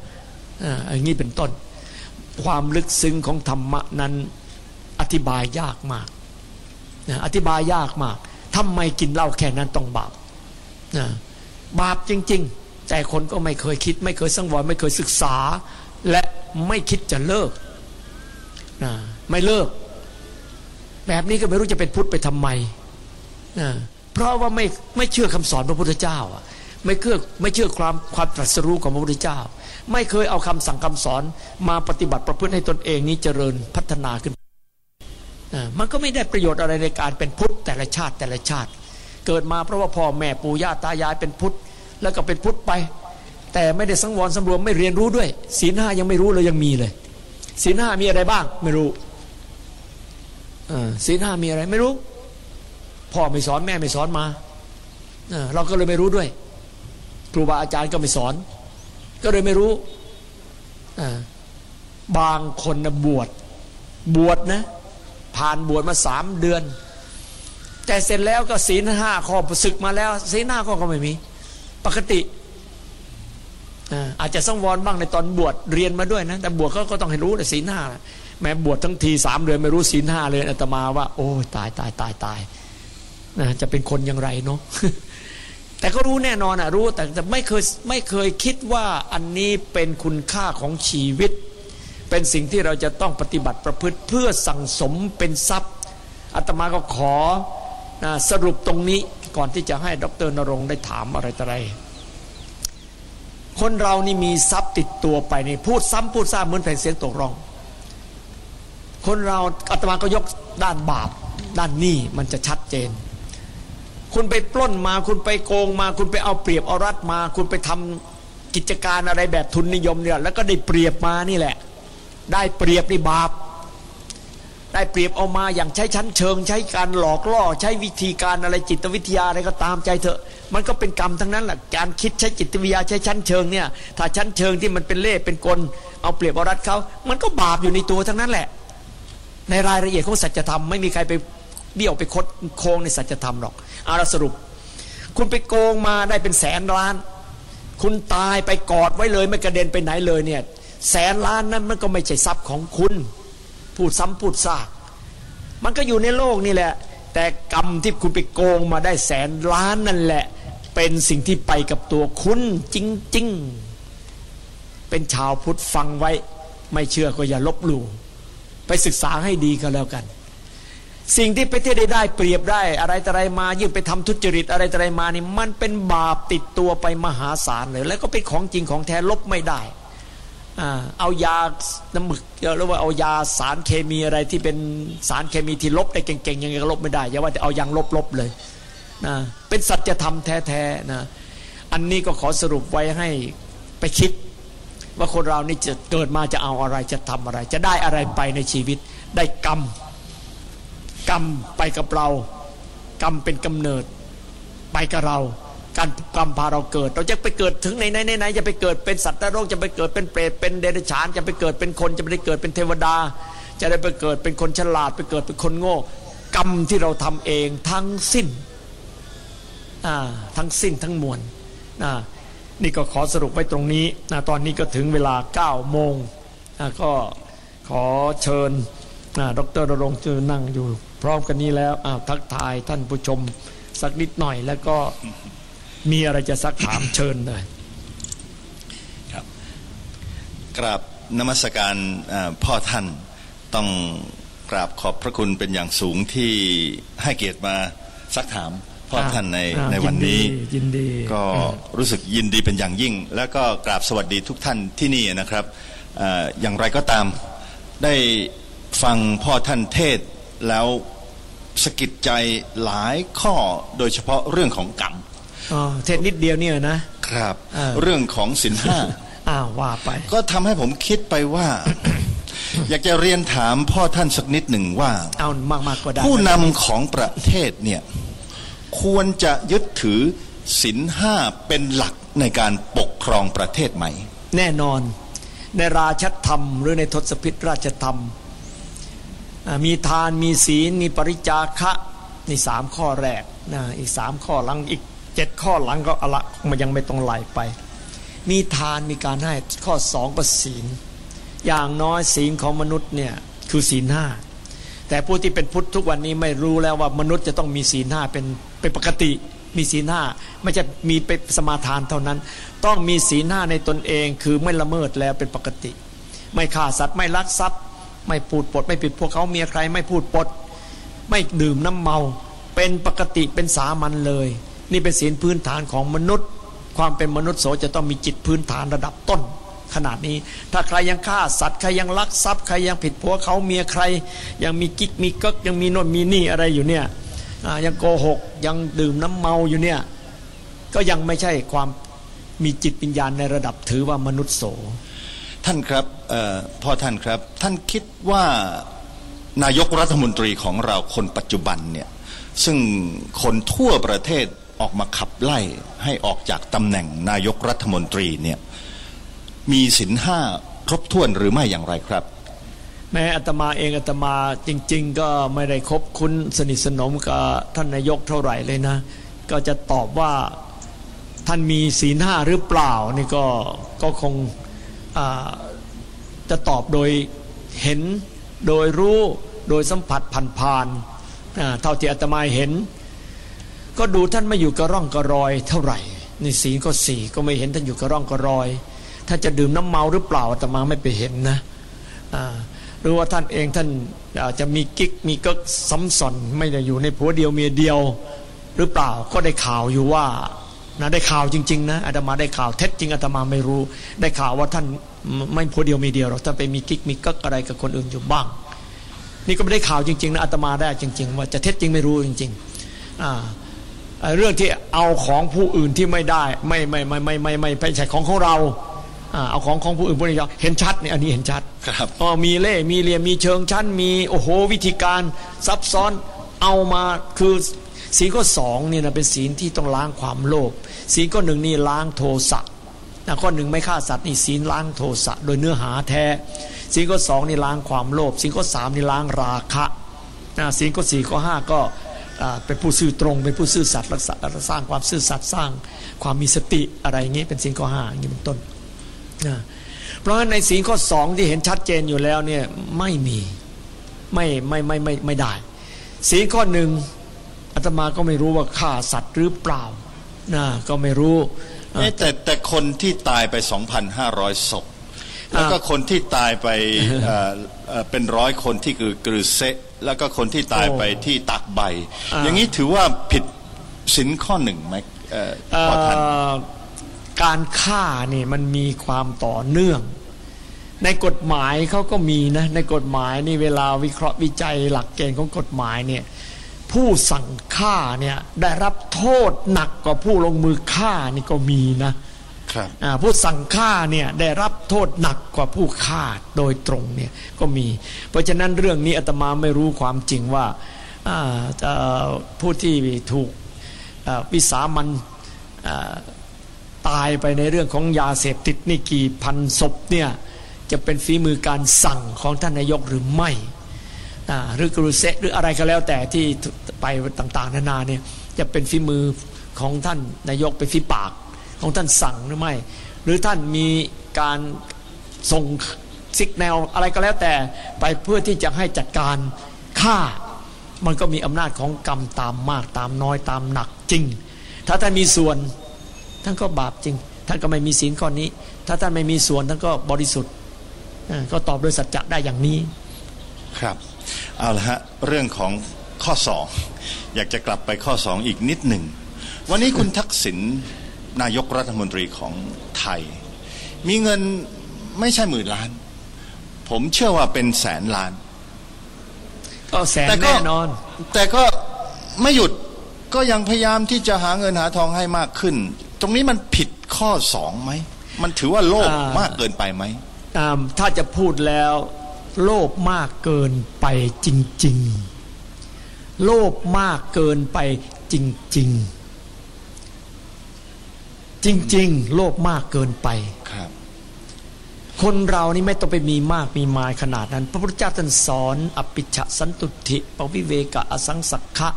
อย่างนี้เป็นต้น ความลึกซึ้งของธรรมะนั้นอธิบายยากมาก อธิบายยากมากทำไมกินเหล้าแค่นั้นต้องบาปนะบาปจริง ๆ แต่คนก็ไม่เคยคิด ไม่เคยสังวรไม่เคยศึกษา และไม่คิดจะเลิกนะไม่เลิก แบบนี้ก็ไม่รู้จะเป็นพุทธไปทำไมนะเพราะว่าไม่ไม่เชื่อคำสอนพระพุทธเจ้าอะไม่เชื่อไม่เชื่อความความตรัสรู้ของพระพุทธเจ้า ไม่เคยเอาคำสั่งคำสอนมาปฏิบัติประพฤติให้ตนเองนี้เจริญพัฒนาขึ้น มันก็ไม่ได้ประโยชน์อะไรในการเป็นพุทธแต่ละชาติแต่ละชาติ เกิดมาเพราะว่าพ่อแม่ปู่ย่าตายายเป็นพุทธแล้วก็เป็นพุทธไป แต่ไม่ได้สังวรสำรวมไม่เรียนรู้ด้วยศีลห้ายังไม่รู้เลยยังมีเลยศีลห้ามีอะไรบ้าง ไม่รู้ศีลห้ามีอะไรไม่รู้ พ่อไม่สอนแม่ไม่สอนมาเราก็เลยไม่รู้ด้วย ครูบาอาจารย์ก็ไม่สอน ก็เลยไม่รู้บางคนนะบวชบวชนะ ผ่านบวชมาสามเดือน แต่เสร็จแล้วก็ศีลห้าข้อศึกมาแล้วศีลห้าข้อก็ไม่มี ปกติอาจจะสังวรบ้างในตอนบวชเรียนมาด้วยนะแต่บวชเขาก็ต้องให้รู้แต่ศีลห้าแม้บวชทั้งทีสามเดือนไม่รู้ศีลห้าเลยอาตมาว่า โอ้ตายตายตายตายนะจะเป็นคนอย่างไรเนาะแต่ก็รู้แน่นอนอะรู้แต่ไม่เคยไม่เคยคิดว่าอันนี้เป็นคุณค่าของชีวิต เป็นสิ่งที่เราจะต้องปฏิบัติประพฤติเพื่อสั่งสมเป็นทรัพย์อาตมาก็ขอนะสรุปตรงนี้ก่อนที่จะให้ดรนรงได้ถามอะไรต่ออะไร คนเรานี่มีทรัพย์ติดตัวไปนี่พูดซ้ำพูดซ้ำเหมือนแผ่นเสียงตกร้อง คนเราอาตมาก็ยกด้านบาปด้านหนี้มันจะชัดเจน คุณไปปล้นมาคุณไปโกงมา คุณไปเอาเปรียบเอารัดมา คุณไปทำกิจการอะไรแบบทุนนิยมเนี่ยแล้วก็ได้เปรียบมานี่แหละ ได้เปรียบในบาป ได้เปรียบเอามาอย่างใช้ชั้นเชิง ใช้การหลอกล่อ ใช้วิธีการอะไรจิตวิทยาอะไรก็ตามใจเถอะ มันก็เป็นกรรมทั้งนั้นแหละการคิดใช้จิตวิทยาใช้ชั้นเชิงเนี่ยถ้าชั้นเชิงที่มันเป็นเล่เป็นกล เอาเปรียบเอารัดเขามันก็บาปอยู่ในตัวทั้งนั้นแหละ ในรายละเอียดของสัจธรรมไม่มีใครไปเบี้ยวไปคดโค้งในสัจธรรมหรอกเอาราสรุป คุณไปโกงมาได้เป็นแสนล้าน คุณตายไปกอดไว้เลย ไม่กระเด็นไปไหนเลยเนี่ย แสนล้านนั้นมันก็ไม่ใช่ทรัพย์ของคุณ พูดซ้ำพูดซาก มันก็อยู่ในโลกนี่แหละ แต่กรรมที่คุณไปโกงมาได้แสนล้านนั่นแหละ เป็นสิ่งที่ไปกับตัวคุณจริงๆ เป็นชาวพุทธฟังไว้ ไม่เชื่อก็อย่าลบหลู่ไปศึกษาให้ดีก็แล้วกัน สิ่งที่ไปเที่ยวได้ได้เปรียบได้ อะไรแต่อะไรมายิ่งไปทำทุจริตอะไรแต่อะไรมานี่มันเป็นบาปติดตัวไปมหาศาลเลย แล้วก็เป็นของจริงของแท้ลบไม่ได้ เอายาน้ำหมึกหรือว่าเอายาสารเคมีอะไรที่เป็นสารเคมีที่ลบได้เก่งๆยังไงก็ลบไม่ได้อย่าว่าแต่เอายังลบๆเลยนะเป็นสัจธรรมแท้ๆนะอันนี้ก็ขอสรุปไว้ให้ไปคิด ว่าคนเรานี่จะเกิดมาจะเอาอะไรจะทำอะไร จะได้อะไรไปในชีวิต ได้กรรมกรรมไปกับเรา กรรมเป็นกำเนิดไปกับเรา การกรรมพาเราเกิด เราจะไปเกิดถึงไหนไหนไหนจะไปเกิดเป็นสัตว์นรกจะไปเกิดเป็นเปรตเป็นเดรัจฉานจะไปเกิดเป็นคนจะไปเกิดเป็นเทวดา จะได้ไปเกิดเป็นคนฉลาดไปเกิดเป็นคนโง่ กรรมที่เราทำเองทั้งสิ้นทั้งสิ้นทั้งมวลนี่ก็ขอสรุปไว้ตรงนี้นะตอนนี้ก็ถึงเวลา9โมงก็ขอเชิญดรรรงจือนั่งอยู่ พร้อมกันนี้แล้วทักทายท่านผู้ชมสักนิดหน่อยแล้วก็ มีอะไรจะซักถามเชิญเลยครับกราบนมัสการพ่อท่านต้องกราบขอบพระคุณเป็นอย่างสูงที่ให้เกียรติมาซักถามพ่อท่านในในวันนี้ยินดีก็รู้สึกยินดีเป็นอย่างยิ่ง แล้วก็กราบสวัสดีทุกท่านที่นี่นะครับอย่างไรก็ตามได้ฟังพ่อท่านเทศแล้วสกิดใจหลายข้อโดยเฉพาะเรื่องของกรรม เทศนิดเดียวเนี่ยนะครับ เรื่องของสินห้าอ้าวว่าไป ก็ทำให้ผมคิดไปว่า อยากจะเรียนถามพ่อท่านสักนิดหนึ่งว่า เอามากๆก็ได้ ผู้นำของประเทศเนี่ย ควรจะยึดถือสินห้าเป็นหลักในการปกครองประเทศไหม แน่นอนในราชธรรม หรือในทศพิธราชธรรม มีทานมีศีลมีปริจาคะนี่สามข้อแรกนะอีกสามข้อหลังอีก เจ็ดข้อหลังก็อละมันยังไม่ต้องไหลไป มีทานมีการให้ข้อสองก็ศีลอย่างน้อยศีลของมนุษย์เนี่ยคือศีลห้าแต่ผู้ที่เป็นพุทธทุกวันนี้ไม่รู้แล้วว่ามนุษย์จะต้องมีศีลห้าเป็นเป็นปกติมีศีลห้าไม่จะมีเป็นสมาทานเท่านั้น ต้องมีศีลห้าในตนเองคือไม่ละเมิดแล้วเป็นปกติ ไม่ฆ่าสัตว์ไม่ลักทรัพย์ ไม่พูดปด ไม่ผิดพวกเขาเมียใคร ไม่พูดปด ไม่ดื่มน้ำเมา เป็นปกติเป็นสามัญเลย นี่เป็นศีลพื้นฐานของมนุษย์ ความเป็นมนุษย์โสจะต้องมีจิตพื้นฐานระดับต้น ขนาดนี้ ถ้าใครยังฆ่าสัตว์ใครยังลักทรัพย์ใครยังผิดผัวเขาเมียใคร ยังมีกิ๊กมีกักยังมีโน่นมีนี่อะไรอยู่เนี่ยยังโกหกยังดื่มน้ำเมาอยู่เนี่ยก็ยังไม่ใช่ความมีจิตปัญญาในระดับถือว่ามนุษย์โส ท่านครับพ่อท่านครับ ท่านคิดว่านายกรัฐมนตรีของเราคนปัจจุบันเนี่ยซึ่งคนทั่วประเทศ ออกมาขับไล่ให้ออกจากตำแหน่งนายกรัฐมนตรีเนี่ยมีสินห้าครบถ้วนหรือไม่อย่างไรครับ แม้อัตมาเองอัตมาจริง ๆ ก็ไม่ได้คบคุ้นสนิทสนมกับท่านนายกเท่าไหร่เลยนะ ก็จะตอบว่าท่านมีศีลห้าหรือเปล่านี่ก็ก็คงจะตอบโดยเห็นโดยรู้โดยสัมผัสผ่านผ่านเท่าที่อาตมาเห็น ก็ดูท่านไม่อยู่กระร่องกระรอย เท่าไหร่ในสีก็สี่ก็ไม่เห็นท่านอยู่กระร่องกระรอย ถ้าจะดื่มน้ำเมาหรือเปล่าอาตมาไม่ไปเห็นนะหรือว่าท่านเองท่านอาจจะมีกิ๊กมีก็ซ้ำซ้อนไม่ได้อยู่ในผัวเดียวเมียเดียวหรือเปล่าก็ได้ข่าวอยู่ว่านะได้ข่าวจริง ๆ นะอาตมาได้ข่าวเท็จจริงอาตมาไม่รู้ ได้ข่าวว่าท่านไม่พอเดียวมีเดียวหรอกท่านไปมีกิ๊กมีกักอะไรกับคนอื่นอยู่บ้าง นี่ก็ไม่ได้ข่าวจริง ๆ นะอาตมาได้จริง ๆ ว่าจะเท็จจริงไม่รู้จริงๆอ่า เรื่องที่เอาของผู้อื่นที่ไม่ได้ไม่ไม่ไม่ไม่ไม่ไม่ไม่ใช่ของของเราเอาของของผู้อื่นผู้นี้เห็นชัดเนี่ยอันนี้เห็นชัดครับอ๋อมีเล่มีเรียมีเชิงชั้น มีโอ้โหวิธีการซับซ้อนเอามาคือศีลข้อสองเนี่ยนะเป็นศีลที่ต้องล้างความโลภศีลข้อหนึ่งนี่ล้างโทสะนะข้อหนึ่งไม่ฆ่าสัตว์นี่ศีลล้างโทสะโดยเนื้อหาแท้ศีลข้อสองนี่ล้างความโลภศีลข้อสามนี่ล้างราคะนะศีลข้อสี่ข้อห้าก็ เป็นผู้ซื่อตรง เป็นผู้ซื่อสัตย์รักษาสร้างความซื่อสัตย์สร้างความมีสติอะไรอย่างนี้เป็นศีลข้อห้าอย่างนี้เป็นต้นนะเพราะฉะนั้นในศีข้อสองที่เห็นชัดเจนอยู่แล้วเนี่ยไม่มีไม่ไม่ไม่ไม่ไม่ได้ศีข้อหนึ่งอาตมาก็ไม่รู้ว่าฆ่าสัตว์หรือเปล่านะก็ไม่รู้แต่แต่คนที่ตายไป 2,500ศพ แล้วก็คนที่ตายไปเอ่อเอ่อเป็นร้อยคนที่คือกรือเซะแล้วก็คนที่ตายไปที่ตักใบอ่าอย่างนี้ถือว่าผิดสินข้อหนึ่งไหมเอ่อเอ่พอท่านอการฆ่านี่มันมีความต่อเนื่อง ในกฎหมายเขาก็มีนะ ในกฎหมายนี่เวลาวิเคราะห์วิจัยหลักเกณฑ์ของกฎหมายเนี่ยผู้สั่งฆ่าเนี่ยได้รับโทษหนักกว่าผู้ลงมือฆ่านี่ก็มีนะครับอ่า ผู้สั่งฆ่าเนี่ยได้รับโทษหนักกว่าผู้ฆ่าโดยตรงเนี่ยก็มี เพราะฉะนั้นเรื่องนี้อาตมาไม่รู้ความจริงว่าผู้ที่ถูกวิสามันตายไปในเรื่องของยาเสพติดนี่กี่พันศพเนี่ยจะเป็นฝีมือการสั่งของท่านนายกหรือไม่หรือกรุเซหรืออะไรก็แล้วแต่ที่ไปต่างๆ นานาเนี่ยจะเป็นฝีมือของท่านนายกเป็นฝีปาก ของท่านสั่งหรือไม่ หรือท่านมีการส่งสิกแนวอะไรก็แล้วแต่ไปเพื่อที่จะให้จัดการฆ่า มันก็มีอำนาจของกรรมตามมากตามน้อยตามหนักจริง ถ้าท่านมีส่วนท่านก็บาปจริง ท่านก็ไม่มีศีลข้อนี้ ถ้าท่านไม่มีส่วนท่านก็บริสุทธิ์ก็ตอบโดยสัจจะได้อย่างนี้ครับเอาละฮะเรื่องของข้อสองอยากจะกลับไปข้อสองอีกนิดหนึ่ง วันนี้คุณทักษิณ นายกรัฐมนตรีของไทย มีเงินไม่ใช่หมื่นล้าน ผมเชื่อว่าเป็นแสนล้าน ก็แสนแต่ก็แน่นอน แต่ก็ไม่หยุดก็ยังพยายามที่จะหาเงินหาทองให้มากขึ้น ตรงนี้มันผิดข้อสองไหม มันถือว่าโลภอ่ามมากเกินไปไหมอ่าถ้าจะพูดแล้ว โลภมากเกินไปจริง ๆ โลภมากเกินไปจริง ๆ จริง ๆ โลภมากเกินไปครับ คนเรานี่ไม่ต้องไปมีมากมีมายขนาดนั้น พระพุทธเจ้าท่านสอน อปิชฌสันตุติปวิเวกะอสังสักขะ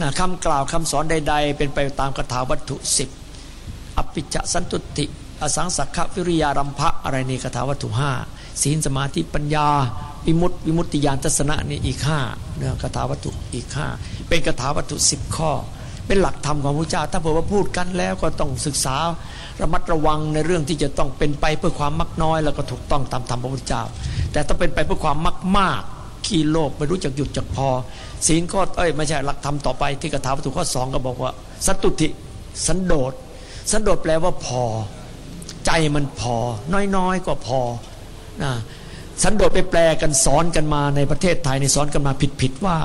นะคำกล่าวคำสอนใด ๆ เป็นไปตามคาถาวัตถุสิบอปิชฌสันตุติอสังสักขะวิริยารัมภะอะไรในคาถาวัตถุห้าศีลสมาธิปัญญาวิมุตติวิมุตติญาณทัศนะนี่อีกห้าเนะคาถาวัตถุอีกห้าเป็นคาถาวัตถุสิบข้อ เป็นหลักธรรมของพระเจ้า ถ้าเผื่อว่าพูดกันแล้วก็ต้องศึกษาระมัดระวังในเรื่องที่จะต้องเป็นไปเพื่อความมักน้อย แล้วก็ถูกต้องตามธรรมพระพุทธเจ้า แต่ต้องเป็นไปเพื่อความมักมากขี้โลภไม่รู้จักหยุดจักพอศีลข้อเอ้ยไม่ใช่หลักธรรมต่อไปที่คาถาวัตถุข้อสองก็บอกว่า สันตุติสันโดษสันโดษแปลว่าพอ ใจมันพอ น้อยๆก็พอนะสันโดษไปแปลกันสอนกันมาในประเทศไทยในสอนกันมาผิดๆว่า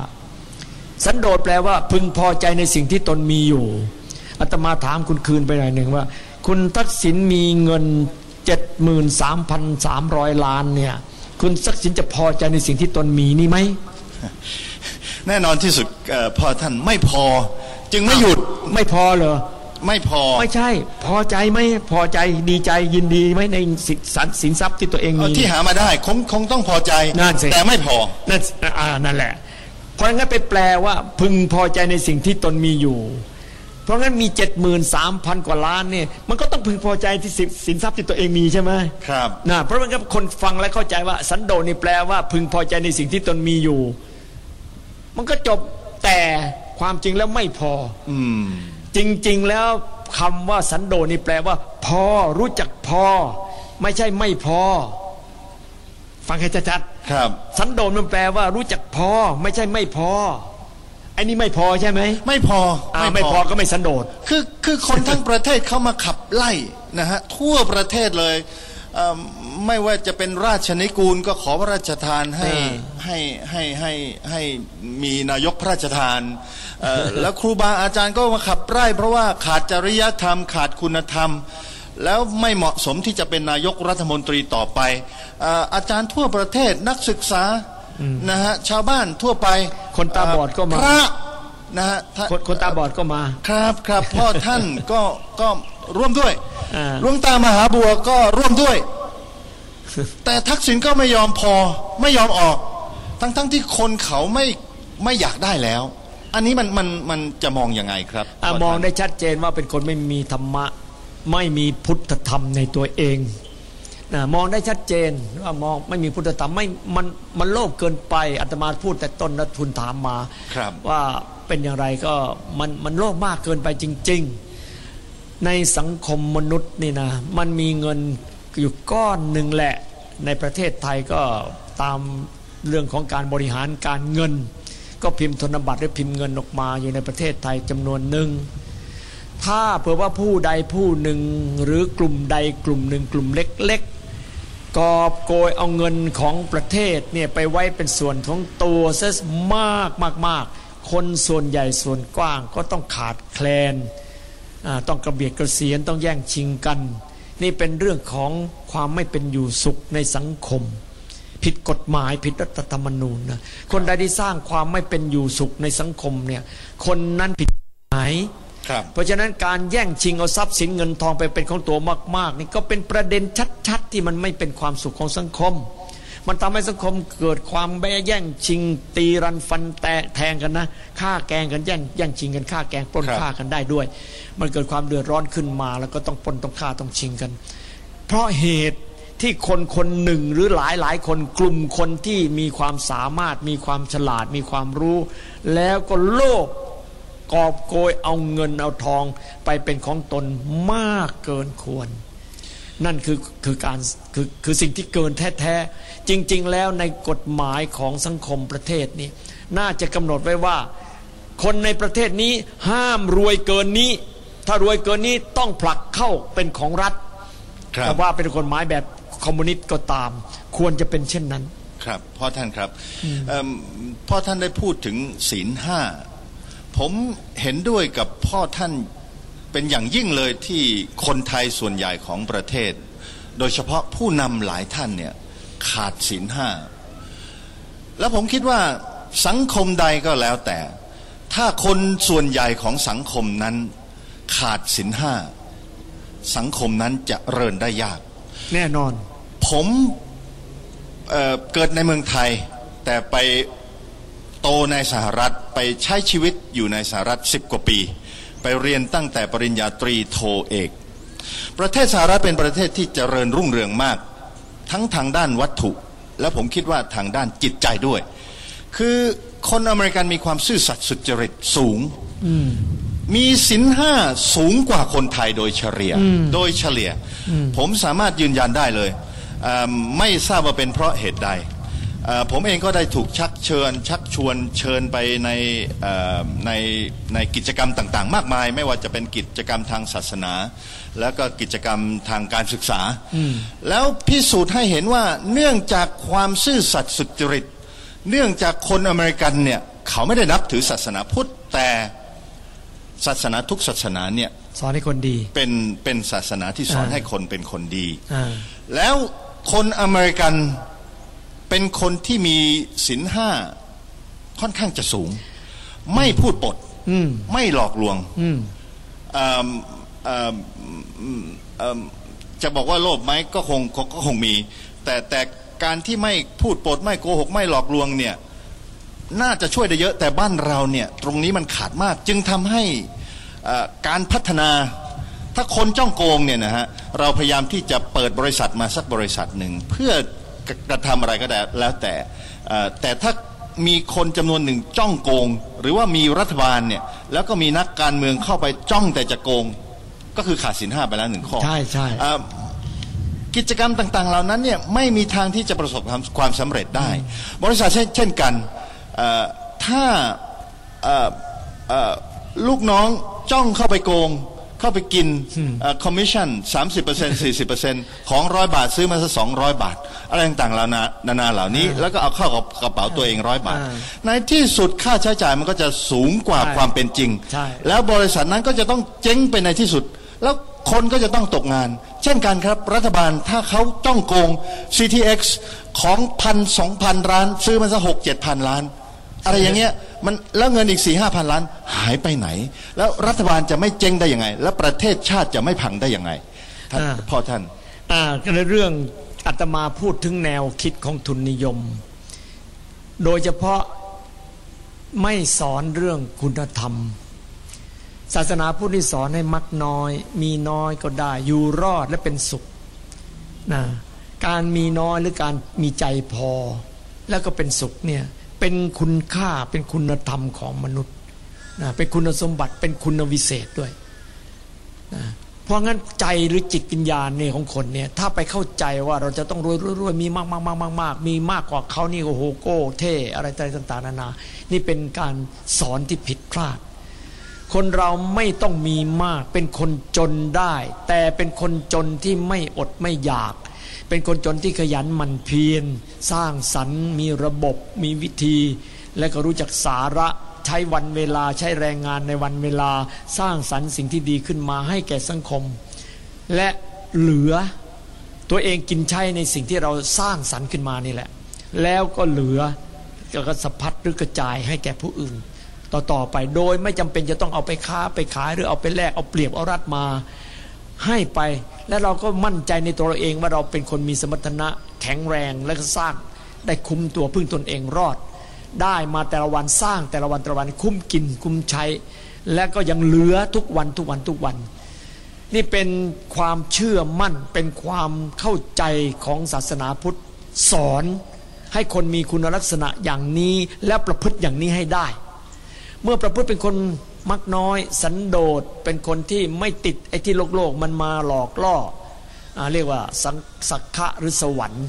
สันโดษแปลว่าพึงพอใจในสิ่งที่ตนมีอยู่อาตมาถามคุณคืนไปหน่อยหนึ่งว่า คุณทักษิณมีเงิน 73,300 ล้านเนี่ย คุณทักษิณจะพอใจในสิ่งที่ตนมีนี่ไหม แน่นอนที่สุดเอ่อพ่อท่านไม่พอ จึงไม่หยุดไม่พอเหรอไม่พอไม่ใช่ พอใจไหมพอใจดีใจยินดีไหมในสินทรัพย์สินทรัพย์ที่ตัวเองเอามีที่หามาได้คงคงต้องพอใจนั่นสิแต่ไม่พอนั่นอ่านั่นแหละ เพราะงั้นไปแปลว่า พึงพอใจในสิ่งที่ตนมีอยู่ เพราะงั้นมีเจ็ดหมื่นสามพันกว่าล้านเนี่ย มันก็ต้องพึงพอใจที่สิสินทรัพย์ที่ตัวเองมีใช่ไหมครับนะเพราะงั้นคนฟังแล้วเข้าใจว่า สันโดษนี่แปลว่า พึงพอใจในสิ่งที่ตนมีอยู่ มันก็จบแต่ความจริงแล้วไม่พอ อืม จริง ๆ แล้วคำว่าสันโดษนี่แปลว่า พอรู้จักพอ ไม่ใช่ไม่พอ ฟังให้ชัดๆ ครับ สันโดษมันแปลว่ารู้จักพอ ไม่ใช่ไม่พอไอ้นี่ไม่พอใช่ไหมไม่พออ่าไม่พอก็ไม่สันโดษคือคือคนทั้งประเทศเข้ามาขับไล่นะฮะทั่วประเทศเลยเอ่อไม่ว่าจะเป็นราชนิกูลก็ขอพระราชทานให้เออให้ให้ให้ให้มีนายกพระราชทานเอ่อแล้วครูบาอาจารย์ก็มาขับไล่เพราะว่าขาดจริยธรรม ขาดคุณธรรม แล้วไม่เหมาะสมที่จะเป็นนายกรัฐมนตรีต่อไปเอ่ออาจารย์ทั่วประเทศนักศึกษานะฮะชาวบ้านทั่วไป คนตาบอดก็มาพระนะฮะท่านคนคนตาบอดก็มา ครับครับพ่อท่านก็ก็ร่วมด้วยอ่าหลวงตามหาบัวก็ร่วมด้วย แต่ทักษิณก็ไม่ยอมพอไม่ยอมออก ทั้งทั้งที่คนเขาไม่ไม่อยากได้แล้ว อันนี้มันมันมันจะมองยังไงครับอะพ่ท่านมองได้ชัดเจนว่าเป็นคนไม่มีธรรมะ ไม่มีพุทธธรรมในตัวเองนะมองได้ชัดเจนว่ามองไม่มีพุทธธรรมไม่มันมันโลภเกินไปอาตมาพูดแต่ต้นนะทุนถามมาครับว่าเป็นอย่างไรก็มันมันโลภมากเกินไปจริง ๆ ในสังคมมนุษย์นี่นะมันมีเงินอยู่ก้อนหนึ่งแหละ ในประเทศไทยก็ตามเรื่องของการบริหารการเงิน ก็พิมพ์ธนบัตรหรือพิมพ์เงินออกมาอยู่ในประเทศไทยจำนวนหนึ่ง ถ้าเผื่อว่าผู้ใดผู้หนึ่งหรือกลุ่มใดกลุ่มหนึ่งกลุ่มเล็กๆกอบโกยเอาเงินของประเทศเนี่ยไปไว้เป็นส่วนของตัวซะมากมากมากคนส่วนใหญ่ส่วนกว้างก็ต้องขาดแคลนต้องกระเบียดกระเสียนต้องแย่งชิงกัน นี่เป็นเรื่องของความไม่เป็นอยู่สุขในสังคม ผิดกฎหมายผิดรัฐธรรมนูญนะคนใดที่สร้างความไม่เป็นอยู่สุขในสังคมเนี่ยคนนั้นผิดกฎหมาย เพราะฉะนั้นการแย่งชิงเอาทรัพย์สินเงินทองไปเป็นของตัวมาก ๆ นี่ก็เป็นประเด็นชัด ๆ ที่มันไม่เป็นความสุขของสังคม มันทำให้สังคมเกิดความแย่แย่งชิง ตีรันฟันแตะแทงกันนะฆ่าแกงกันแย่งแย่งชิงกันฆ่าแกงปล้นฆ่ากันได้ด้วย มันเกิดความเดือดร้อนขึ้นมา แล้วก็ต้องปล้นต้องฆ่าต้องชิงกัน เพราะเหตุที่คนคนหนึ่งหรือหลายหลายคนกลุ่มคนที่มีความสามารถ มีความฉลาด มีความรู้ แล้วก็โลภ กอบโกยเอาเงินเอาทองไปเป็นของตนมากเกินควร นั่นคือคือการคือคือสิ่งที่เกินแท้ๆจริง ๆ แล้วในกฎหมายของสังคมประเทศนี้ น่าจะกำหนดไว้ว่า คนในประเทศนี้ห้ามรวยเกินนี้ ถ้ารวยเกินนี้ต้องผลักเข้าเป็นของรัฐครับแต่ว่าเป็นกฎหมายแบบคอมมิวนิสต์ก็ตาม ควรจะเป็นเช่นนั้น ครับพ่อท่านครับเอิ่มพ่อท่านได้พูดถึงศีลห้า ผมเห็นด้วยกับพ่อท่านเป็นอย่างยิ่งเลยที่คนไทยส่วนใหญ่ของประเทศ โดยเฉพาะผู้นำหลายท่านเนี่ยขาดศีลห้า แล้วผมคิดว่าสังคมใดก็แล้วแต่ ถ้าคนส่วนใหญ่ของสังคมนั้นขาดศีลห้า สังคมนั้นจะเริญได้ยาก แน่นอน ผมเอ่อเกิดในเมืองไทยแต่ไป โตในสหรัฐไปใช้ชีวิตอยู่ในสหรัฐสิบกว่าปี ไปเรียนตั้งแต่ปริญญาตรีโทเอก ประเทศสหรัฐเป็นประเทศที่เจริญรุ่งเรืองมาก ทั้งทางด้านวัตถุ และผมคิดว่าทางด้านจิตใจด้วย คือคนอเมริกันมีความซื่อสัตย์สุจริตสูงมีสินห้าสูงกว่าคนไทยโดยเฉลี่ย โดยเฉลี่ย ผมสามารถยืนยันได้เลย ไม่ทราบว่าเป็นเพราะเหตุใด ผมเองก็ได้ถูกชักเชิญ ชักชวนเชิญไปในเอ่อในในกิจกรรมต่างๆ มากมาย ไม่ว่าจะเป็นกิจกรรมทางศาสนา แล้วก็กิจกรรมทางการศึกษา แล้วพิสูจน์ให้เห็นว่าเนื่องจากความซื่อสัตย์สุจริต เนื่องจากคนอเมริกันเนี่ยเขาไม่ได้นับถือศาสนาพุทธแต่ศาสนาทุกศาสนาเนี่ยสอนให้คนดีเป็นเป็นศาสนาที่สอนอ่าให้คนเป็นคนดีอ่าแล้วคนอเมริกัน เป็นคนที่มีศีลห้าค่อนข้างจะสูง ไม่พูดปดอืมไม่หลอกลวงอืมเอิ่มเอิ่มเอิ่มจะบอกว่าโลภไหมก็คงก็ก็คงมี แต่แต่การที่ไม่พูดปด ไม่โกหก ไม่หลอกลวงเนี่ย น่าจะช่วยได้เยอะแต่บ้านเราเนี่ย ตรงนี้มันขาดมาก จึงทำให้เอ่อการพัฒนาถ้าคนจ้องโกงเนี่ยนะฮะเราพยายามที่จะเปิดบริษัทมาสักบริษัทหนึ่ง เพื่อ กระทำอะไรก็ได้แล้วแต่เอ่อแต่ถ้ามีคนจำนวนหนึ่งจ้องโกง หรือว่ามีรัฐบาลเนี่ยแล้วก็มีนักการเมืองเข้าไปจ้องแต่จะโกง ก็คือขาดสินห้าไปแล้วหนึ่งข้อใช่ใช่เอ่อกิจกรรมต่างๆ เหล่านั้นเนี่ยไม่มีทางที่จะประสบความความสำเร็จได้ บริษัทเช่นเช่นกันเอ่อถ้าเอ่อเอ่อลูกน้องจ้องเข้าไปโกง เข้าไปกินคอมมิชชั่นสามสิบเปอร์เซ็นต์สี่สิบเปอร์เซ็นต์ของร้อยบาทซื้อมาสักสองร้อยบาท อะไรต่างๆเหล่านานานาเหล่านี้ แล้วก็เอาเข้ากระเป๋าตัวเองร้อยบาทอ่าในที่สุดค่าใช้จ่ายมันก็จะสูงกว่าใช่ความเป็นจริงใช่แล้วบริษัทนั้นก็จะต้องเจ๊งไปในที่สุด แล้วคนก็จะต้องตกงาน เช่นกันครับ รัฐบาลถ้าเขาจ้องโกง CTX ของพันสองพันล้าน ซื้อมาสักหกเจ็ดพันล้าน อะไรอย่างเงี้ยมันแล้วเงินอีกสี่ห้าพันล้านหายไปไหน แล้วรัฐบาลจะไม่เจ๊งได้ยังไง แล้วประเทศชาติจะไม่พังได้ยังไงท่านอ่าพ่อท่านอ่าก็ในเรื่องอาตมาพูดถึงแนวคิดของทุนนิยม โดยเฉพาะไม่สอนเรื่องคุณธรรม ศาสนาพุทธที่สอนให้มักน้อย มีน้อยก็ได้ อยู่รอดและเป็นสุขนะการมีน้อยหรือการมีใจพอ แล้วก็เป็นสุขเนี่ย เป็นคุณค่าเป็นคุณธรรมของมนุษย์นะเป็นคุณสมบัติเป็นคุณวิเศษด้วยนะเพราะงั้นใจหรือจิตวิญญาณเนี่ยของคนเนี่ยถ้าไปเข้าใจว่าเราจะต้องรวยรวยมีมากมากมากมากมากมีมากกว่าเขานี่โอ้โหโก้เท่อะไรต่างๆนานา นี่เป็นการสอนที่ผิดพลาด คนเราไม่ต้องมีมากเป็นคนจนได้ แต่เป็นคนจนที่ไม่อดไม่อยาก เป็นคนจนที่ขยันหมั่นเพียรสร้างสรรค์ มีระบบ มีวิธี และก็รู้จักสาระใช้วันเวลาใช้แรงงานในวันเวลาสร้างสรรค์สิ่งที่ดีขึ้นมาให้แก่สังคม และเหลือตัวเองกินใช้ในสิ่งที่เราสร้างสรรค์ขึ้นมานี่แหละ แล้วก็เหลือก็สะพัดหรือกระจายให้แก่ผู้อื่น ต่อต่อไปโดยไม่จำเป็นจะต้องเอาไปค้าไปขายหรือเอาไปแลกเอาเปรียบเอารัดมา ให้ไปและเราก็มั่นใจในตัวเราเองว่าเราเป็นคนมีสมรรถนะแข็งแรงและก็สร้างได้คุ้มตัวพึ่งตนเองรอด ได้มาแต่ละวันสร้างแต่ละวันแต่ละวันคุ้มกินคุ้มใช้ และก็ยังเหลือทุกวันทุกวันทุกวัน นี่เป็นความเชื่อมั่นเป็นความเข้าใจของศาสนาพุทธสอนให้คนมีคุณลักษณะอย่างนี้และประพฤติอย่างนี้ให้ได้ เมื่อประพฤติเป็นคน มักน้อย สันโดษเป็นคนที่ไม่ติดไอ้ที่โลกโลกมันมาหลอกล่ออเรียกว่าสังสักขะหรือสวรรค์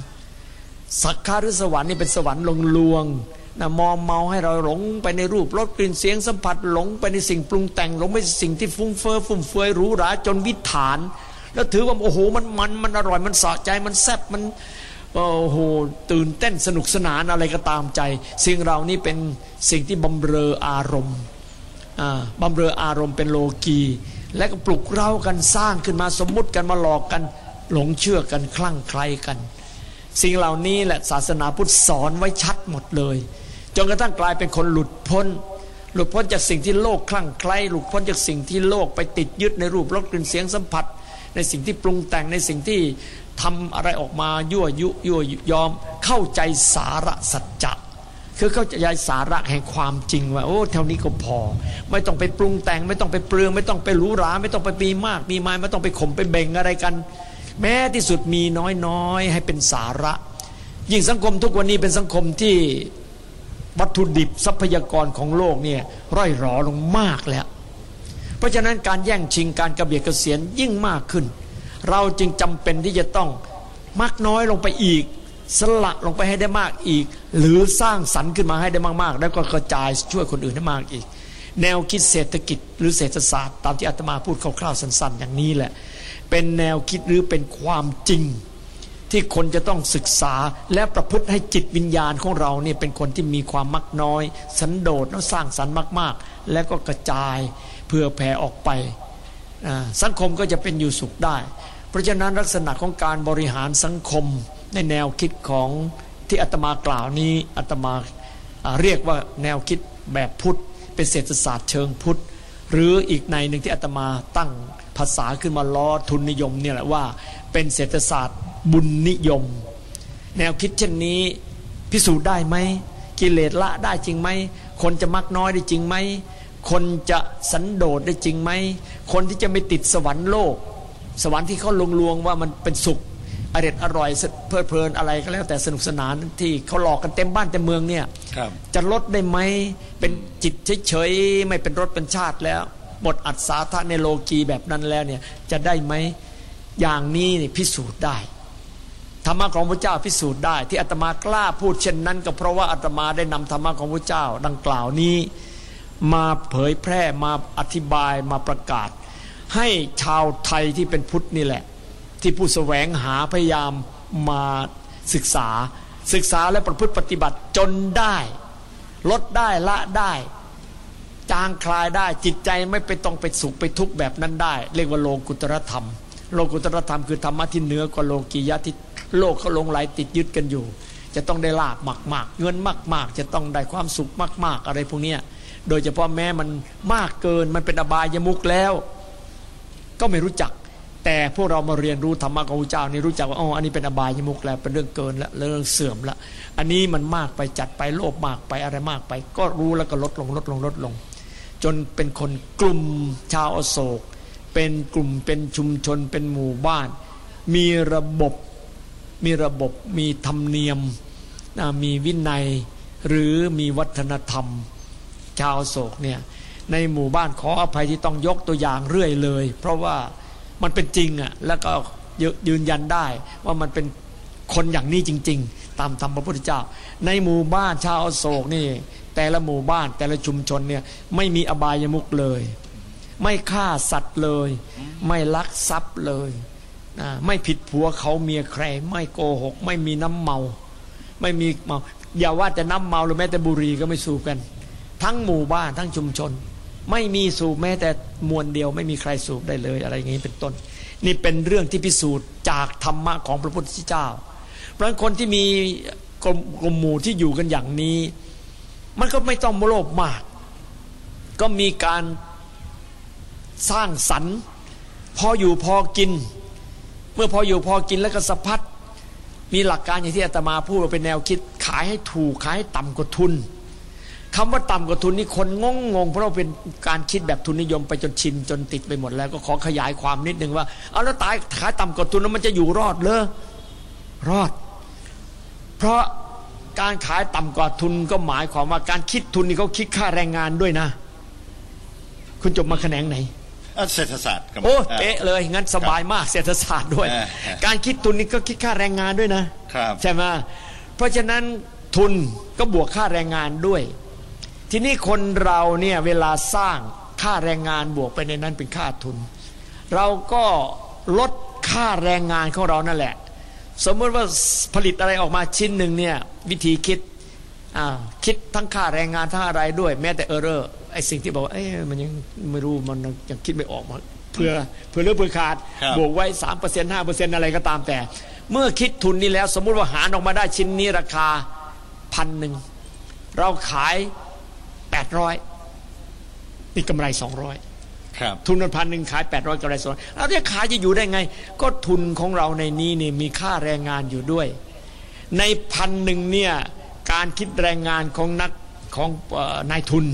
สักขะหรือสวรรค์นี่เป็นสวรรค์ลงลวงนะมอมเมาให้เราหลงไปในรูปรสกลิ่นเสียงสัมผัสหลงไปในสิ่งปรุงแต่งหลงไปสิ่งที่ฟุ้งเฟ้อฟุ่มเฟือยหรูหราจนวิถาน แล้วถือว่าโอ้โหมันมันมันอร่อยมันสะใจมันแซ่บมันโอ้โหตื่นเต้นสนุกสนานอะไรก็ตามใจ สิ่งเรานี่เป็นสิ่งที่บำเรออารมณ์ บำเรออารมณ์เป็นโลกี และก็ปลุกเร้ากันสร้างขึ้นมาสมมุติกันมาหลอกกัน หลงเชื่อกันคลั่งใครกัน สิ่งเหล่านี้แหละศาสนาพุทธสอนไว้ชัดหมดเลย จนกระทั่งกลายเป็นคนหลุดพ้น หลุดพ้นจากสิ่งที่โลกคลั่งไคล้หลุดพ้นจากสิ่งที่โลกไปติดยึดในรูปรสกลิ่นเสียงสัมผัส ในสิ่งที่ปรุงแต่งในสิ่งที่ทำอะไรออกมายั่วยุยั่วยอมเข้าใจสาระสัจจะ คือเข้าใจสาระแห่งความจริงว่าโอ้เท่านี้ก็พอ ไม่ต้องไปปรุงแต่ง ไม่ต้องไปเปลือง ไม่ต้องไปหรูหราไม่ต้องไปมีมาก มีมายไม่ต้องไปข่มไปเบ่งอะไรกัน แม้ที่สุดมีน้อยๆ ให้เป็นสาระ ยิ่งสังคมทุกวันนี้เป็นสังคมที่วัตถุดิบทรัพยากรของโลกเนี่ยร่อยหรอลงมากแล้ว เพราะฉะนั้นการแย่งชิงการกระเบียดกระเสียนยิ่งมากขึ้น เราจึงจำเป็นที่จะต้องมากน้อยลงไปอีก สละลงไปให้ได้มากอีก หรือสร้างสรรค์ขึ้นมาให้ได้มากๆ แล้วก็กระจายช่วยคนอื่นได้มากอีก แนวคิดเศรษฐกิจหรือเศรษฐศาสตร์ ตามที่อาตมาพูดคร่าวๆสั้น ๆ อย่างนี้แหละ เป็นแนวคิดหรือเป็นความจริง ที่คนจะต้องศึกษาและประพฤติให้จิตวิญญาณของเราเนี่ยเป็นคนที่มีความมักน้อย สันโดษแล้วสร้างสรรค์มาก ๆ แล้วก็กระจายเพื่อแผ่ออกไปสังคมก็จะเป็นอยู่สุขได้ เพราะฉะนั้นลักษณะของการบริหารสังคม ในแนวคิดของที่อาตมากล่าวนี้อาตมาเรียกว่าแนวคิดแบบพุทธ เป็นเศรษฐศาสตร์เชิงพุทธ หรืออีกในหนึ่งที่อาตมาตั้งภาษาขึ้นมาล้อทุนนิยมเนี่ยแหละว่าเป็นเศรษฐศาสตร์บุญนิยม แนวคิดเช่นนี้พิสูจน์ได้ไหมกิเลสละได้จริงไหมคนจะมักน้อยได้จริงไหมคนจะสันโดษได้จริงไหมคนที่จะไม่ติดสวรรค์โลก สวรรค์ที่เขาลงลวงว่ามันเป็นสุข อร่อยอร่อยเพลิดเพลินอะไรก็แล้วแต่สนุกสนานที่เขาหลอกกันเต็มบ้านเต็มเมืองเนี่ยจะลดได้ไหมเป็นจิตเฉยๆไม่เป็นรสเป็นชาติแล้วหมดอัศาธาในโลกีแบบนั้นแล้วเนี่ยจะได้ไหมอย่างนี้พิสูจน์ได้ธรรมะของพระเจ้าพิสูจน์ได้ ที่อาตมากล้าพูดเช่นนั้น ก็เพราะว่าอาตมาได้นำธรรมะของพระเจ้า ดังกล่าวนี้ มาเผยแพร่มาอธิบายมาประกาศ ให้ชาวไทยที่เป็นพุทธนี่แหละ ที่ผู้แสวงหาพยายามมาศึกษา ศึกษาและประพฤติปฏิบัติจนได้ ลดได้ละได้ จางคลายได้จิตใจไม่ไปต้องไปสุขไปทุกข์แบบนั้นได้ เรียกว่าโลกุตรธรรม โลกุตรธรรมคือธรรมะที่เหนือกว่าโลกียะที่โลกเขาลงไหลติดยึดกันอยู่ จะต้องได้ลาบมากๆ เงินมาก ๆ จะต้องได้ความสุขมาก ๆ อะไรพวกนี้โดยเฉพาะแม้มันมากเกินมันเป็นอบายมุกแล้ว ก็ไม่รู้จัก แต่พวกเรามาเรียนรู้ธรรมะของพระเจ้านี่รู้จักว่าอ๋ออันนี้เป็นอบายมุกแล้วเป็นเรื่องเกินแล้วเรื่องเสื่อมละอันนี้มันมากไปจัดไปโลภมากไปอะไรมากไป ก็รู้แล้วก็ลดลงลดลงลดลง จนเป็นคนกลุ่มชาวอโศก เป็นกลุ่มเป็นชุมชนเป็นหมู่บ้าน มีระบบมีระบบมีธรรมเนียมมีวินัยหรือมีวัฒนธรรม ชาวโศกเนี่ยในหมู่บ้านขออภัยที่ต้องยกตัวอย่างเรื่อยเลย เพราะว่า มันเป็นจริงอะแล้วก็ยืนยันได้ว่ามันเป็นคนอย่างนี้จริง ๆ ตามธรรมพระพุทธเจ้า ในหมู่บ้านชาวโศกนี่ แต่ละหมู่บ้านแต่ละชุมชนเนี่ยไม่มีอบายมุกเลย ไม่ฆ่าสัตว์เลย ไม่ลักทรัพย์เลยนะไม่ผิดผัวเขาเมียใคร ไม่โกหก ไม่มีน้ำเมา ไม่มีเมาอย่าว่าแต่น้ำเมาหรือแม้แต่บุหรี่ก็ไม่สูบกัน ทั้งหมู่บ้านทั้งชุมชน ไม่มีสูบแม้แต่มวลเดียวไม่มีใครสูบได้เลยอะไรอย่างนี้เป็นต้น นี่เป็นเรื่องที่พิสูจน์จากธรรมะของพระพุทธเจ้า เพราะคนที่มีกลุ่มหมู่ที่อยู่กันอย่างนี้ มันก็ไม่ต้องโลภมาก ก็มีการสร้างสรรค์พออยู่พอกิน เมื่อพออยู่พอกินแล้วก็สะพัดมีหลักการอย่างที่อาตมาพูดว่าเป็นแนวคิดขายให้ถูกขายให้ต่ำกว่าทุน คำว่าต่ำกว่าทุนนี่คนงงงงเพราะเราเป็นการคิดแบบทุนนิยมไปจนชินจนติดไปหมดแล้วก็ขอขยายความนิดนึงว่าเอาแล้วตายขายต่ำกว่าทุนแล้วมันจะอยู่รอดเลยรอด เพราะการขายต่ำกว่าทุนก็หมายความว่าการคิดทุนนี่เขาคิดค่าแรงงานด้วยนะ คุณจบมาแขนงไหนเศรษฐศาสตร์โอ้เป๊ะเลยงั้นสบายมากเศรษฐศาสตร์ด้วย การคิดทุนนี่ก็คิดค่าแรงงานด้วยนะใช่ไหมเพราะฉะนั้นทุนก็บวกค่าแรงงานด้วย ทีนี้คนเราเนี่ยเวลาสร้างค่าแรงงานบวกไปในนั้นเป็นค่าทุน เราก็ลดค่าแรงงานของเรานั่นแหละ สมมติว่าผลิตอะไรออกมาชิ้นหนึ่งเนี่ยวิธีคิดคิดทั้งค่าแรงงานทั้งอะไรด้วย แม้แต่เออร์เรอร์ไอสิ่งที่บอกว่าเอ้มันยังไม่รู้มันยังคิดไม่ออกมาเพื่อเพื่อเลือกเพื่อขาดบวกไว้สามเปอร์เซ็นต์ห้าเปอร์เซ็นต์อะไรก็ตามแต่ เมื่อคิดทุนนี้แล้ว สมมุติว่าหารออกมาได้ชิ้นนี้ราคาพันหนึ่งเราขายแป ดร้อยนี่กำไรสองร้อยทุนพันหนึ่งขายแปดร้อยกำไรสองแล้วจะขายจะอยู่ได้ไง ก็ทุนของเราในนี้นี่มีค่าแรงงานอยู่ด้วย ในพันหนึ่งเนี่ยการคิดแรงงานของนักของนายทุน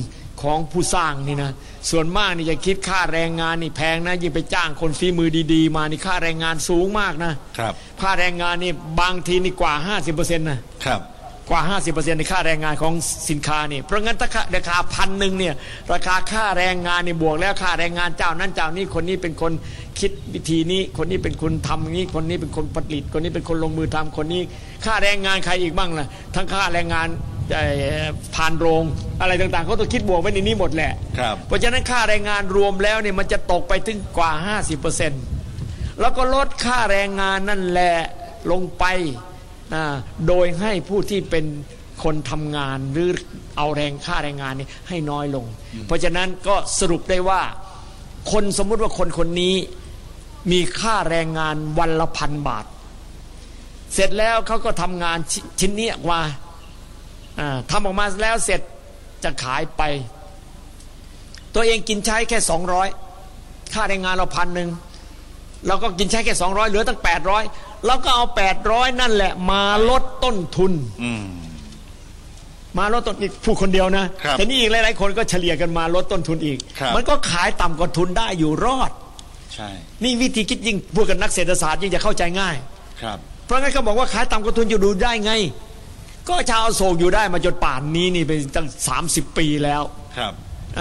ของผู้สร้างนี่นะส่วนมากนี่จะคิดค่าแรงงานนี่แพงนะยิ่งไปจ้างคนฝีมือดี ๆ มานี่ค่าแรงงานสูงมากนะครับ ค่าแรงงานนี่บางทีนี่กว่า 50%นะครับก ว่า 50%ในค่าแรงงานของสินค้านี่เพราะงั้นถ้าราคาพันหนึ่งเนี่ยราคาค่าแรงงานนี่บวกแล้วค่าแรงงานเจ้านั้นเจ้านี้คนนี้เป็นคนคิดวิธีนี้คนนี้เป็นคนทำนี้คนนี้เป็นคนผลิต คนนี้เป็นคนลงมือทำคนนี้ ค่าแรงงานใครอีกบ้างล่ะทั้งค่าแรงงานผ่านโรงอะไรต่างๆเขาต้องคิดบวกไว้ในนี้หมดแหละเพราะฉะนั้นค่าแรงงานรวมแล้วเนี่ยมันจะตกไปถึงกว่า 50%แล้วก็ลดค่าแรงงานนั่นแหละลงไป โดยให้ผู้ที่เป็นคนทำงานหรือเอาแรงค่าแรงงานนี่ให้น้อยลง เพราะฉะนั้นก็สรุปได้ว่า คนสมมุติว่าคนคนนี้มีค่าแรงงานวันละพันบาท เสร็จแล้วเขาก็ทำงานชิ้นนี้มาทำออกมาแล้วเสร็จจะขายไป ตัวเองกินใช้แค่สองร้อยค่าแรงงานเราพันหนึ่ง เราก็กินใช้แค่สองร้อยเหลือตั้งแปดร้อยเราก็เอาแปดร้อยนั่นแหละ มาลดต้นทุนมาลดต้นอีกผู้คนเดียวนะแต่นี่อีกหลายๆคนก็เฉลี่ยกันมาลดต้นทุนอีก มันก็ขายต่ำกว่าทุนได้อยู่รอดใช่นี่วิธีคิดยิ่งพูดกับนักเศรษฐศาสตร์ยิ่งจะเข้าใจง่าย ครับ เพราะงั้นเขาบอกว่าขายต่ำกว่าทุนอยู่ดูได้ไง ก็ชาวโศกอยู่ได้มาจนป่านนี้นี่เป็นตั้งสามสิบปีแล้วครับ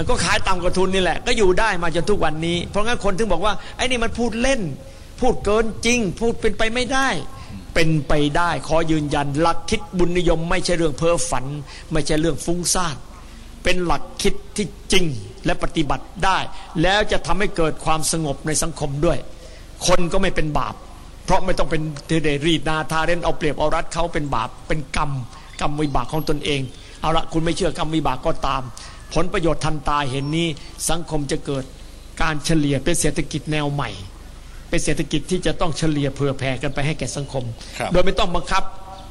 ก็ขายต่ำกว่าทุนนี่แหละ ก็อยู่ได้มาจนทุกวันนี้ เพราะงั้นคนถึงบอกว่าไอ้นี่มันพูดเล่น พูดเกินจริง พูดเป็นไปไม่ได้ เป็นไปได้ ขอยืนยัน หลักคิดบุญนิยม ไม่ใช่เรื่องเพ้อฝัน ไม่ใช่เรื่องฟุ้งซ่านเป็นหลักคิดที่จริงและปฏิบัติได้ แล้วจะทำให้เกิดความสงบในสังคมด้วย คนก็ไม่เป็นบาป เพราะไม่ต้องเป็นเทเดรีดนาทาเรนเอาเปรียบเอารัดเขาเป็นบาปเป็นกรรม กรรมวิบากของตนเอง เอาละคุณไม่เชื่อกรรมวิบากก็ตาม ผลประโยชน์ทันตาเห็นนี้สังคมจะเกิดการเฉลี่ยเป็นเศรษฐกิจแนวใหม่ เป็นเศรษฐกิจที่จะต้องเฉลี่ยเผื่อแผ่กันไปให้แก่สังคม โดยไม่ต้องบังคับ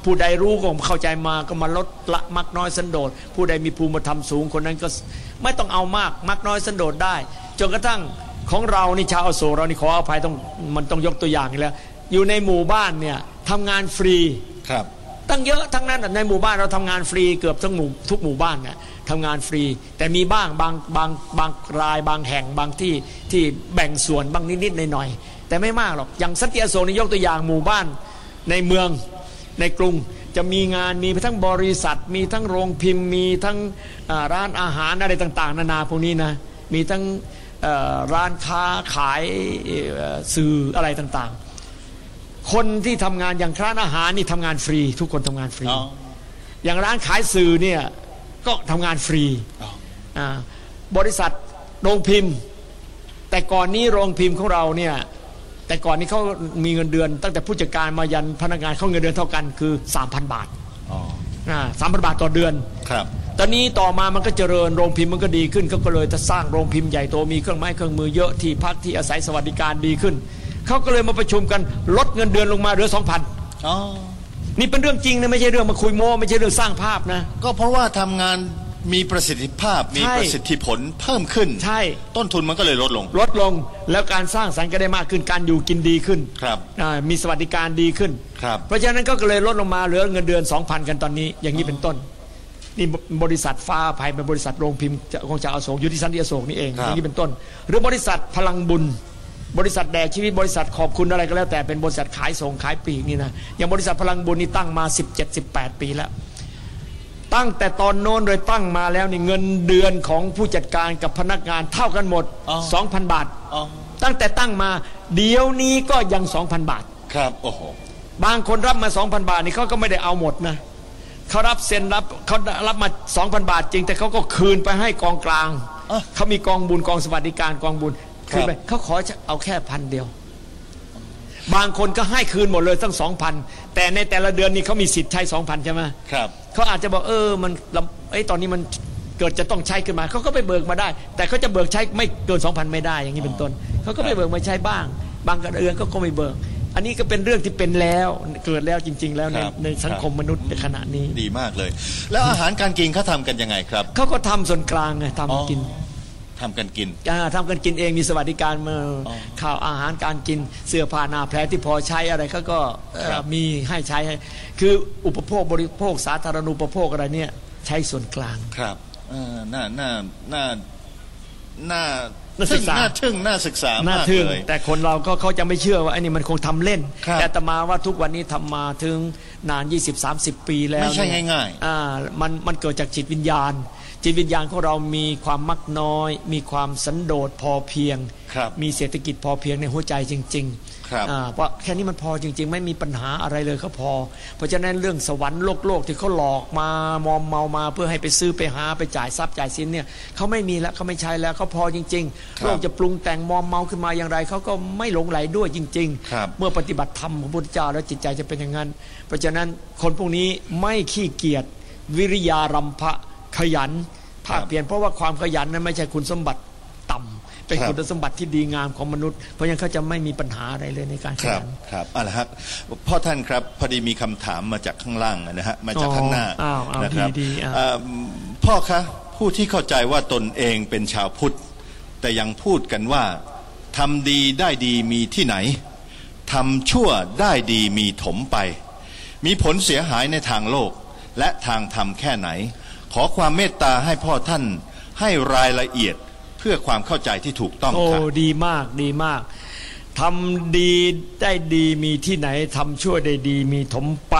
ผู้ใดรู้ก็เข้าใจมาก็มาลดละมักน้อยสันโดษผู้ใดมีภูมิธรรมสูงคนนั้นก็ไม่ต้องเอามากมักน้อยสันโดษได้จนกระทั่งของเรานี่ชาวอโศเรานี่ขออภัยต้องมันต้องยกตัวอย่างแล้วอยู่ในหมู่บ้านเนี่ยทำงานฟรีครับตั้งเยอะทั้งนั้นในหมู่บ้านเราทำงานฟรีเกือบทั้งหมู่ทุกหมู่บ้านเนี่ย ทำงานฟรี แต่มีบ้างบางบางบางรายบางแห่งบางที่ที่แบ่งส่วนบางนิดๆหน่อยแต่ไม่มากหรอกอย่างสัตยโศกนี่ยกตัวอย่างหมู่บ้านในเมืองในกรุงจะมีงานมีทั้งบริษัท มีทั้งโรงพิมพ์ มีทั้งร้านอาหารอะไรต่าง ๆ นานาพวกนี้นะมีทั้งเอ่อร้านค้าขายเอ่อสื่ออะไรต่างๆ คนที่ทำงานอย่างร้านอาหารนี่ทำงานฟรี ทุกคนทำงานฟรีอ๋ออย่างร้านขายสื่อเนี่ย ก็ทำงานฟรีอ๋ออ่าบริษัทโรงพิมพ์ แต่ก่อนนี้โรงพิมพ์ของเราเนี่ยแต่ก่อนนี้เขามีเงินเดือน ตั้งแต่ผู้จัดการมายันพนักงานเขาเงินเดือนเท่ากันคือ 3,000 บาทอ๋อสามพันบาทต่อเดือนครับ ตอนนี้ต่อมามันก็เจริญโรงพิมพ์มันก็ดีขึ้นเขาก็เลยจะสร้างโรงพิมพ์ใหญ่โตมีเครื่องไม้เครื่องมือเยอะที่พักที่อาศัยสวัสดิการดีขึ้นเขาก็เลยมาประชุมกันลดเงินเดือนลงมาเหลือสองพันอ๋อ นี่เป็นเรื่องจริงนะไม่ใช่เรื่องมาคุยโม้ไม่ใช่เรื่องสร้างภาพนะ ก็เพราะว่าทำงานมีประสิทธิภาพมีใช่ ประสิทธิผลเพิ่มขึ้น ใช่ต้นทุนมันก็เลยลดลง ลดลงแล้วการสร้างสรรค์ก็ได้มากขึ้นการอยู่กินดีขึ้นครับอ่ามีสวัสดิการดีขึ้น ครับ เพราะฉะนั้นก็เลยลดลงมาเหลือเงินเดือน 2,000 กันตอนนี้ อย่างนี้เป็นต้น นี่บริษัทฟ้าภัยเป็นบริษัทโรงพิมพ์ของจากอโศกอยู่ที่สันติอโศกนี่เอง ครับ อย่างนี้เป็นต้น หรือบริษัทพลังบุญ บริษัทแดกชีวิตบริษัทขอบคุณอะไรก็แล้วแต่เป็นบริษัทขายส่งขายปลีกนี่นะอย่างบริษัทพลังบุญนี่ตั้งมา 17-18 ปีแล้ว ตั้งแต่ตอนโน้นเลยตั้งมาแล้วนี่เงินเดือนของผู้จัดการกับพนักงานเท่ากันหมดอ๋อ2,000 บาทอ๋อตั้งแต่ตั้งมา เดี๋ยวนี้ก็ยัง 2,000 บาท ครับโอ้โหบางคนรับมา 2,000 บาทนี่เขาก็ไม่ได้เอาหมดนะเขารับเซ็นรับเขารับมา 2,000 บาทจริง แต่เขาก็คืนไปให้กองกลางอะเขามีกองบุญกองสวัสดิการกองบุญ ครับคืนไปเขาขอเอาแค่พันเดียว บางคนก็ให้คืนหมดเลยตั้งสองพันแต่ในแต่ละเดือนนี่เขามีสิทธิ์ใช้สองพันใช่ไหมครับเขาอาจจะบอกเออมันลำเอ้ยตอนนี้มันเกิดจะต้องใช้ขึ้นมาเขาก็ไปเบิกมาได้ แต่เขาจะเบิกใช้ไม่เกินสองพันไม่ได้อย่างนี้เป็นต้นเขาก็ไปเบิกมาใช้บ้าง บางกระเดือนก็ก็ไม่เบิกอันนี้ก็เป็นเรื่องที่เป็นแล้วเกิดแล้วจริง ๆ แล้วในครับในสังคมมนุษย์ในขณะนี้ดีมากเลย แล้วอาหารการกินเขาทำกันยังไงครับเขาก็ทำส่วนกลางไงอ๋อทำกิน ทำกันกินอ่าทำกันกินเองมีสวัสดิการมาอ๋อข้าวอาหารการกินเสื้อผ้าหนาแผลที่พอใช้อะไรเขาก็เอ่อครับมีให้ใช้ให้คืออุปโภคบริโภคสาธารณูปโภคอะไรเนี่ยใช้ส่วนกลางครับเออน่าน่าน่าน่าน่าศึทึ่กงษาน่าทึ่งน่าศึกษาน่ามากทึ่งเลยแต่คนเราก็เขาจะไม่เชื่อว่าไอ้นี่มันคงทำเล่นครับแต่อาตมาว่าทุกวันนี้ทำมาถึงนาน 20-30 ปีแล้ว ไม่ใช่เนี่ง่ายๆอ่ามันมันเกิดจากจิตวิญญาณ จิตวิญญาณของเรามีความมักน้อย มีความสันโดษพอเพียงครับมีเศรษฐกิจพอเพียงในหัวใจจริงครับอ่าเพราะแค่นี้มันพอจริง ๆ ไม่มีปัญหาอะไรเลยเขาพอ เพราะฉะนั้นเรื่องสวรรค์โลกโลกที่เขาหลอกมามอมเมามาเพื่อให้ไปซื้อไปหาไปจ่ายทรัพย์จ่ายสินเนี่ยเขาไม่มีแล้วเขาไม่ใช้แล้วเขาพอจริงครับๆโลกจะปรุงแต่งมอมเมาขึ้นมาอย่างไรเขาก็ไม่หลงไหลด้วยจริงครับๆเมื่อปฏิบัติธรรมของพระพุทธเจ้าแล้วจิตใจจะเป็นอย่างนั้น เพราะฉะนั้นคนพวกนี้ไม่ขี้เกียจวิริยารัมภะ ขยันภาคเพียรเพราะว่าความขยันนั้นไม่ใช่คุณสมบัติต่ำเป็นครับคุณสมบัติที่ดีงามของมนุษย์ เพราะฉะนั้นเขาจะไม่มีปัญหาอะไรเลยในการขครับยันครับเอะไรครับพ่อท่านครับพอดีมีคำถามมาจากข้างล่างนะฮะมาจากข้างหน้าอ๋ออ้าวอ้าวนะครับดีๆอะเอ่อพ่อคะผู้ที่เข้าใจว่าตนเองเป็นชาวพุทธ แต่ยังพูดกันว่าทำดีได้ดีมีที่ไหนทำชั่วได้ดีมีถมไป มีผลเสียหายในทางโลก และทางธรรมแค่ไหน ขอความเมตตาให้พ่อท่านให้รายละเอียดเพื่อความเข้าใจที่ถูกต้องโอ้ค่ะดีมากดีมากทำดีได้ดีมีที่ไหนทำชั่วได้ดีมีถมไป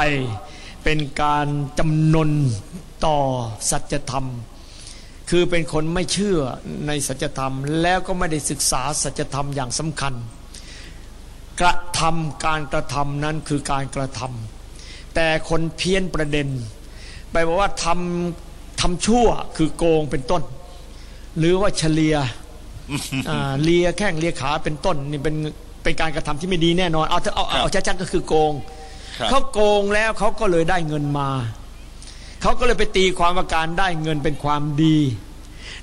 เป็นการจำนนต่อสัจธรรม คือเป็นคนไม่เชื่อในสัจธรรม แล้วก็ไม่ได้ศึกษาสัจธรรมอย่างสำคัญ กระทำการกระทำนั้นคือการกระทำแต่คนเพี้ยนประเด็น ไปบอกว่าทำ ทำชั่วคือโกงเป็นต้น หรือว่าเฉลียอ่าเลียแข้งเลียขาเป็นต้นนี่เป็นเป็นการกระทำที่ไม่ดีแน่นอนเอาเถอะเอาเอาเอาชัดๆก็คือโกงครับเขาโกงแล้วเขาก็เลยได้เงินมาเขาก็เลยไปตีความว่าการได้เงินเป็นความดี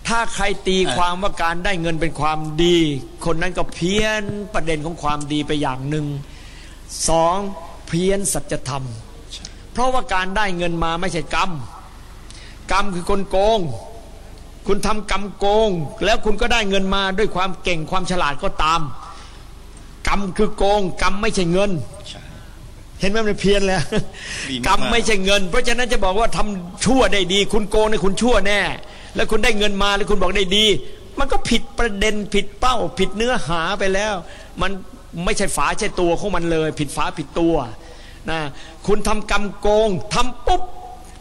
ถ้าใครตีความว่าการได้เงินเป็นความดี คนนั้นก็เพี้ยนประเด็นของความดีไปอย่างหนึ่งสองเพี้ยนสัจธรรม เพราะว่าการได้เงินมาไม่ใช่กรรม กรรมคือคนโกง คุณทำกรรมโกง แล้วคุณก็ได้เงินมาด้วยความเก่งความฉลาดก็ตาม กรรมคือโกง กรรมไม่ใช่เงินใช่เห็นไหมมันเพี้ยนแล้วดีมากกรรมไม่ใช่เงิน เพราะฉะนั้นจะบอกว่าทำชั่วได้ดี คุณโกงในยคุณชั่วแน่ แล้วคุณได้เงินมาแล้วคุณบอกได้ดี มันก็ผิดประเด็นผิดเป้า ผิดเนื้อหาไปแล้ว มันไม่ใช่ฝาใช่ตัวของมันเลย ผิดฝาผิดตัวนะคุณทำกรรมโกงทำปุ๊บ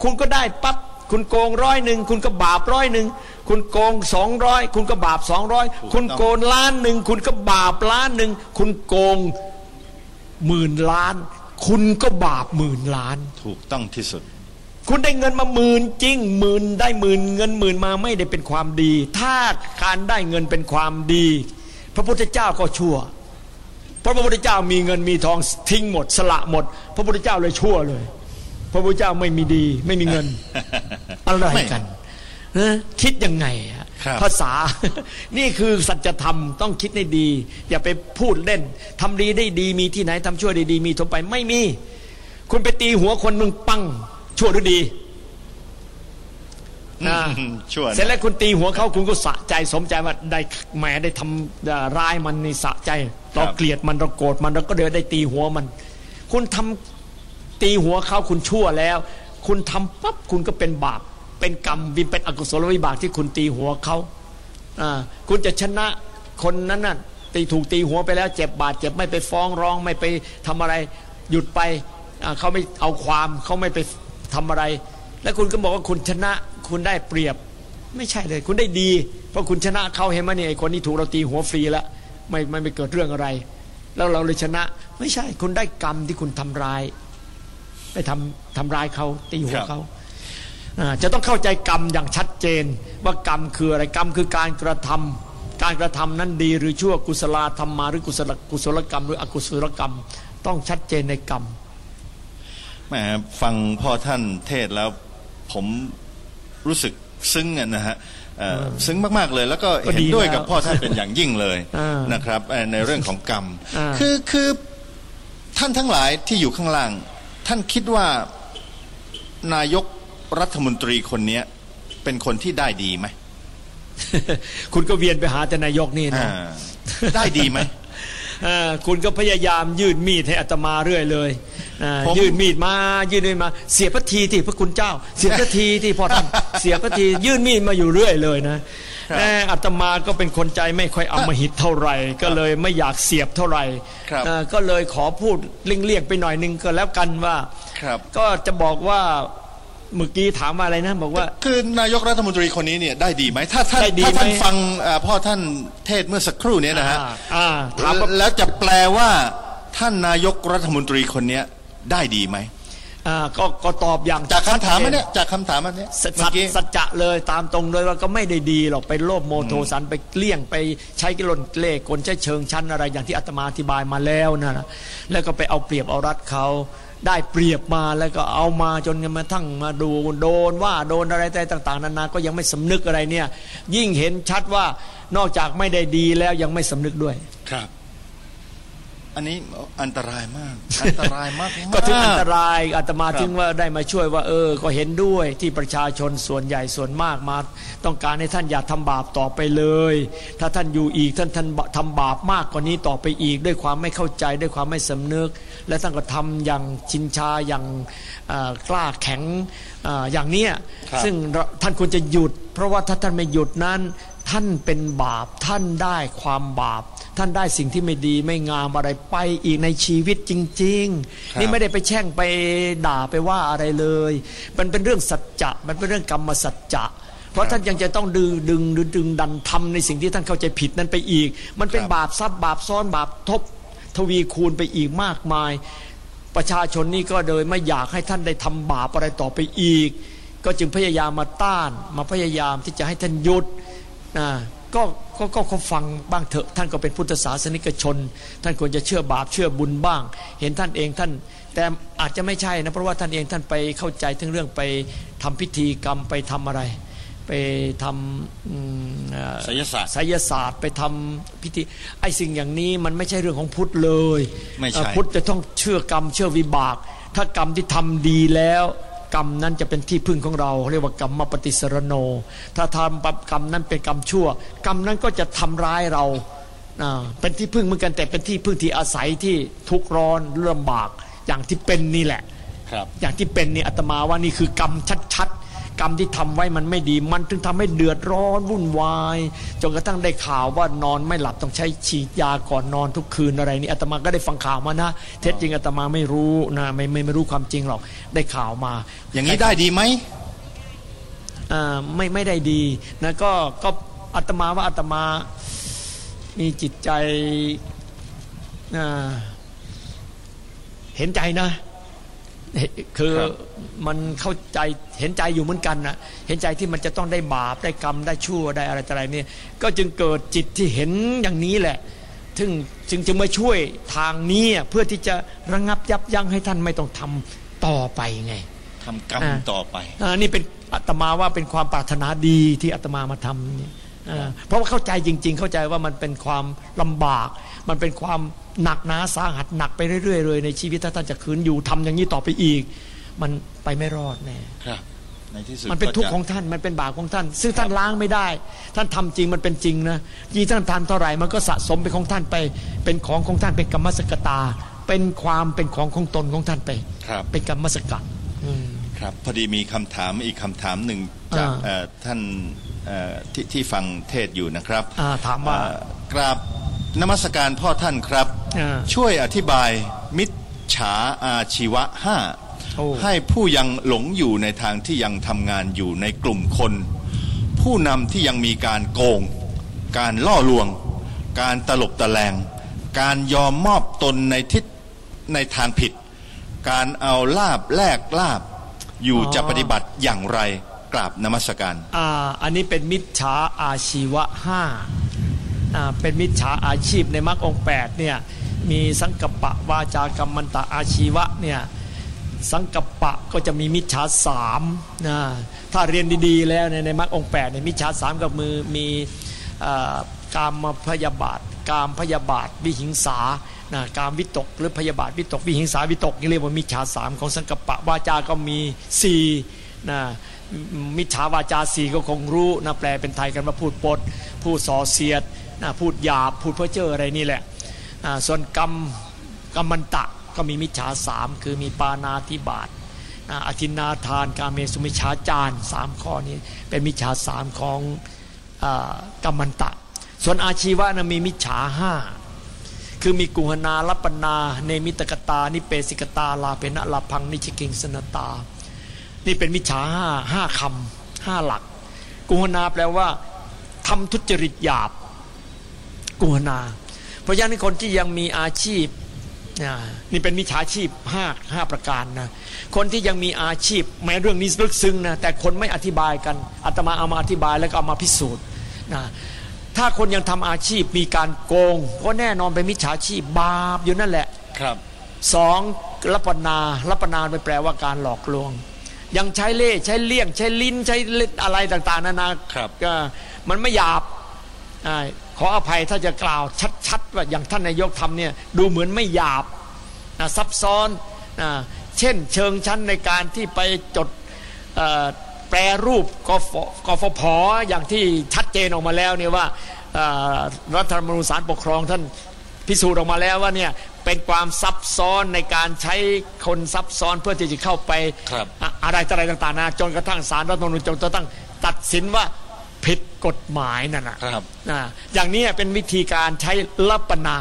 คุณก็ได้ปั๊บ คุณโกงร้อยหนึ่งคุณก็บาปร้อยหนึ่งคุณโกงสองร้อยคุณก็บาปสองร้อยคุณโกงล้านหนึ่งคุณก็บาปล้านหนึ่งคุณโกงหมื่นล้าน คุณก็บาปหมื่นล้าน ถูกต้องที่สุด คุณได้เงินมาหมื่นจริงหมื่นได้หมื่นเงินหมื่นมาไม่ได้เป็นความดี ถ้าการได้เงินเป็นความดี พระพุทธเจ้าก็ชั่วเพราะพระพุทธเจ้ามีเงินมีทองทิ้งหมด สละหมด พระพุทธเจ้าเลยชั่วเลย พระพุทธเจ้าไม่มีดีไม่มีเงิน อะไรกันนะคิดยังไงอะครับภาษา นี่คือสัจธรรมต้องคิดให้ดี อย่าไปพูดเล่นทำดีได้ดีมีที่ไหนทำชั่วได้ดีมีทมไปไม่มี คุณไปตีหัวคนมึงปัง ชั่วหรือดีอ่าอืมชั่วนะเสร็จแล้วคุณตีหัวเขาคุณก็สะใจสมใจว่าได้แหมได้ทำอ่าร้ายมันในสะใจ เราเกลียดมันเราโกรธมันเราก็เดินได้ตีหัวมัน คุณทำ ตีหัวเขาคุณชั่วแล้ว คุณทำปั๊บคุณก็เป็นบาป เป็นกรรมวิเป็นอกุศลวิบากที่คุณตีหัวเขาคุณจะชนะคนนั้นน่ะตีถูกตีหัวไปแล้วเจ็บบาดเจ็บไม่ไปฟ้องร้องไม่ไปทำอะไรหยุดไปเขาไม่เอาความเขาไม่ไปทำอะไร แล้วคุณก็บอกว่าคุณชนะคุณได้เปรียบ ไม่ใช่เลย คุณได้ดี เพราะคุณชนะเขาเห็นไหมเนี่ยคนนี้ถูกเราตีหัวฟรีแล้วไม่ไม่ไม่เกิดเรื่องอะไร แล้วเราเลยชนะ ไม่ใช่คุณได้กรรมที่คุณทำร้าย ไปทำทำร้ายเขาตีหัวเขาอ่าจะต้องเข้าใจกรรมอย่างชัดเจน ว่ากรรมคืออะไรกรรมคือการกระทำการกระทำนั้นดีหรือชั่วกุศลธรรมมาหรือกุศลกุศลกรรม หรืออกุศลกรรม ต้องชัดเจนในกรรมแหมฟังพ่อท่านเทศแล้วผมรู้สึกซึ้งอะนะฮะเอ่อซึ้งมาก ๆ เลย แล้วก็ก็เห็ดีนด้วยแล้วกับพ่อท่านเป็นอย่างยิ่งเลยอ่านนะครับเอ่อในเรื่องของกรรมอ่าคือคือท่านทั้งหลายที่อยู่ข้างล่าง ท่านคิดว่านายกรัฐมนตรีคนเนี้ยเป็นคนที่ได้ดีไหม คุณก็เวียนไปหาแต่นายกนี่นะอ่าได้ดีไหมเอ่อคุณก็พยายามยื่นมีดให้อัตมาเรื่อยเลยอ่าผมยื่นมีดมา ยื่นมีดมา เสียพระทีที่พระคุณเจ้า เสียพระทีที่พ่อท่านเสียพระทียื่นมีดมาอยู่เรื่อยเลยนะครับแต่อัตมาก็เป็นคนใจไม่ค่อยอำมหิตเท่าไหร่ ก็เลยไม่อยากเสียบเท่าไหร่ครับเอ่อ ก็เลยขอพูดเลี่ยงๆไปหน่อยนึงก็แล้วกันว่าครับก็จะบอกว่าเมื่อกี้ถามว่าอะไรนะ บอกว่า คือนายกรัฐมนตรีคนนี้เนี่ยได้ดีไหมถ้าท่านได้ดีถ้าท่านไหมฟังอ่าพ่อท่านเทศเมื่อสักครู่เนี้นะฮะอ่าอ่าถามว่าแล้วจะแปลว่าท่านนายกรัฐมนตรีคนเนี้ยได้ดีไหม อ่าก็ก็ตอบอย่างจากคำถามชัดจอันเนี้ยจากคำถามอันเนี้ยสัจเมื่อกี้สัจจะเลยตามตรงเลยว่าก็ไม่ได้ดีหรอกไปโลภโมโทสันไปเลี่ยงไปใช้กิลนเล่กลใช้เชิงชั้นอะไรอย่างที่อาตมาอธิบายมาแล้วนะแล้วก็ไปเอาเปรียบเอารัดเขาได้เปรียบมาแล้วก็เอามาจนกระทั่งมาดูโดนว่าโดนอะไรต่าง ๆ นานาก็ยังไม่สำนึกอะไรเนี่ย ยิ่งเห็นชัดว่านอกจากไม่ได้ดีแล้วยังไม่สำนึกด้วยครับ อันนี้อันตรายมาก อันตรายมากก็ถึงอันตมากรายอาตมาครับถึงว่าได้มาช่วยว่า เออ ก็เห็นด้วยที่ประชาชนส่วนใหญ่ส่วนมากมา ต้องการให้ท่านอย่าทำบาปต่อไปเลย ถ้าท่านอยู่อีกท่านท่านทำบาปมากกว่านี้ต่อไปอีก ด้วยความไม่เข้าใจด้วยความไม่สำนึก และท่านก็ทำอย่างชินชาอย่างเอ่อกล้าแข็งอ่าอย่างเนี้ยครับซึ่งเราท่านควรจะหยุด เพราะว่าถ้าท่านไม่หยุดนั้นท่านเป็นบาปท่านได้ความบาป ท่านได้สิ่งที่ไม่ดีไม่งามอะไรไปอีกในชีวิตจริงครับๆนี่ไม่ได้ไปแช่งไปด่าไปว่าอะไรเลย มันเป็นเรื่องสัจจะมันเป็นเรื่องกรรมสัจจะเพราะท่านยังจะต้องดึงดึงดึงดึงดันทำในสิ่งที่ท่านเข้าใจผิดนั้นไปอีก มันเป็นครับบาปซับบาปซ้อนบาปทบทวีคูณไปอีกมากมาย ประชาชนนี่ก็เลยไม่อยากให้ท่านได้ทำบาปอะไรต่อไปอีก ก็จึงพยายามมาต้าน มาพยายามที่จะให้ท่านหยุดนะก็ ก็ก็ก็ฟังบ้างเถอะ ท่านก็เป็นพุทธศาสนิกชน ท่านควรจะเชื่อบาปเชื่อบุญบ้าง เห็นท่านเองท่าน แต่อาจจะไม่ใช่นะเพราะว่าท่านเองท่านไปเข้าใจถึงเรื่องไปทำพิธีกรรมไปทำอะไร ไปทำอืมเอ่อไสยศาสตร์ไสยศาสตร์ไปทำพิธีไอ้สิ่งอย่างนี้มันไม่ใช่เรื่องของพุทธเลย ไม่ใช่เอ่อพุทธจะต้องเชื่อกรรมเชื่อวิบาก ถ้ากรรมที่ทำดีแล้ว กรรมนั้นจะเป็นที่พึ่งของเรา เรียกว่ากรรมปฏิสรโน ถ้าทำกรรมนั้นเป็นกรรมชั่ว กรรมนั้นก็จะทำร้ายเราอ่าเป็นที่พึ่งเหมือนกันแต่เป็นที่พึ่งที่อาศัยที่ทุกข์ร้อนลำบากอย่างที่เป็นนี่แหละครับอย่างที่เป็นนี่อาตมาว่านี่คือกรรมชัดๆ กรรมที่ทำไว้มันไม่ดี มันถึงทำให้เดือดร้อนวุ่นวายจนกระทั่งได้ข่าวว่านอนไม่หลับต้องใช้ฉีดยาก่อนนอนทุกคืนอะไรนี่อาตมาก็ได้ฟังข่าวมานะเท็จจริงอาตมาไม่รู้นะไม่ไม่ไม่รู้ความจริงหรอกได้ข่าวมา อย่างนี้ได้ดีไหมอ่าไม่ไม่ได้ดีนะก็ก็อาตมาว่าอาตมามีจิตใจอ่าเห็นใจนะเห็น คือครับมันเข้าใจเห็นใจอยู่เหมือนกันนะเห็นใจที่มันจะต้องได้บาปได้กรรมได้ชั่วได้อะไรต่ออะไรเนี่ยก็จึงเกิดจิตที่เห็นอย่างนี้แหละถึงจึงจึงมาช่วยทางนี้เพื่อที่จะระงับยับยั้งให้ท่านไม่ต้องทำต่อไปไงทำกรรมอ่าต่อไปอ่านี่เป็นอาตมาว่าเป็นความปรารถนาดีที่อาตมามาทำเนี่ยอ่าเพราะว่าเข้าใจจริง ๆ เข้าใจว่ามันเป็นความลำบาก มันเป็นความหนักหนาสาหัสหนักไปเรื่อยๆเลยในชีวิตถ้าท่านจะคืนอยู่ทำอย่างนี้ต่อไปอีก มันไปไม่รอดแน่ครับในที่สุดมันเป็นทุกข์จะของท่านมันเป็นบาปของท่าน ซึ่งท่านล้างไม่ได้ ท่านทำจริงมันเป็นจริงนะยี่ท่านทำเท่าไหร่มันก็สะสมเป็นของท่านไป เป็นของของท่านเป็นกรรมสกตา เป็นความเป็นของของตนของท่านไปครับเป็นกรรมสกัดอืมครับพอดีมีคำถามอีกคำถามหนึ่งจากอ่าเอ่อท่านเอ่อที่ที่ฟังเทศอยู่นะครับอ่าถามว่าเอ่อกราบ นมัสการพ่อท่านครับอ่าช่วยอธิบายมิจฉาอาชีวะห้าโอ้ให้ผู้ยังหลงอยู่ในทางที่ยังทำงานอยู่ในกลุ่มคน ผู้นำที่ยังมีการโกง การล่อลวง การตลบตะแลง การยอมมอบตนในทิศในทางผิด การเอาลาบแลกลาบ อยู่อ๋อจะปฏิบัติอย่างไรกราบนมัสการ อ่า อันนี้เป็นมิจฉาอาชีวะห้าอ่า เป็นมิจฉาอาชีพในมรรคองแปดเนี่ยมีสังกปะวาจากรรมันตะอาชีวะเนี่ยสังกปะก็จะมีมิจฉาสามนะถ้าเรียนดีๆแล้วในในมรรคองแปดเนี่ยมิจฉาสามกับมือมีอกามพยาบาทกามพยาบาทวิหิงสานะกามวิตกหรือพยาบาทวิตกวิหิงสาวิตกนี่เรียกว่ามิจฉาสามของสังกปะวาจาก็มีสี่นะมิจฉาวาจาสี่ก็คงรู้นะแปลเป็นไทยกันว่าพูดปดพูดส่อเสียด พูดหยาบพูดเพ้อเจ้ออะไรนี่แหละส่วนกรรมกรรมันตะก็มีมิจฉาสามคือมีปานาธิบาตนะอธินาทานกาเมสุมิจฉาจารสามข้อนี้เป็นมิจฉาสามของอกรรมันตะ ส่วนอาชีวะนะมีมิจฉาห้าคือมีกุหนาลัปปนา เนมิตกตา นิเปสิกตา ลาเปนะลาพัง นิชกิงสนตา นี่เป็นมิจฉาห้าห้าคำห้าหลัก กุหนาแปลว่าทำทุจริตหยาบ กุหนา เพราะฉะนั้นคนที่ยังมีอาชีพอ่านี่เป็นมิจฉาชีพห้าห้าประการนะคนที่ยังมีอาชีพแม้เรื่องนี้ลึกซึ้งนะแต่คนไม่อธิบายกันอาตมาเอามาอธิบายแล้วก็เอามาพิสูจน์นะถ้าคนยังทำอาชีพมีการโกง ก็แน่นอนเป็นมิจฉาชีพบาปอยู่นั่นแหละครับสองรัปนารัปนาไปแปลว่าการหลอกลวง ยังใช้เล่ห์ใช้เลี่ยง ใช้ลิ้นใช้อะไรต่าง ๆนานาครับก็มันไม่หยาบอ่า ขออภัยถ้าจะกล่าวชัดๆว่าอย่างท่านนายกทำเนี่ยดูเหมือนไม่หยาบนะซับซ้อนนะเช่นเชิงชั้นในการที่ไปจดเอ่อแปรรูปกฟกฟผอย่างที่ชัดเจนออกมาแล้วเนี่ยว่าเอ่อรัฐธรรมนูญศาลปกครองท่านพิสูจน์ออกมาแล้วว่าเนี่ยเป็นความซับซ้อนในการใช้คนซับซ้อนเพื่อที่จะเข้าไปครับอะอะไรต่ออะไรต่างๆนะจนกระทั่งศาลรัฐธรรมนูญจนกระทั่งตัดสินว่า ผิดกฎหมายนั่นนะครับนะอย่างนี้เป็นวิธีการใช้ลัปนา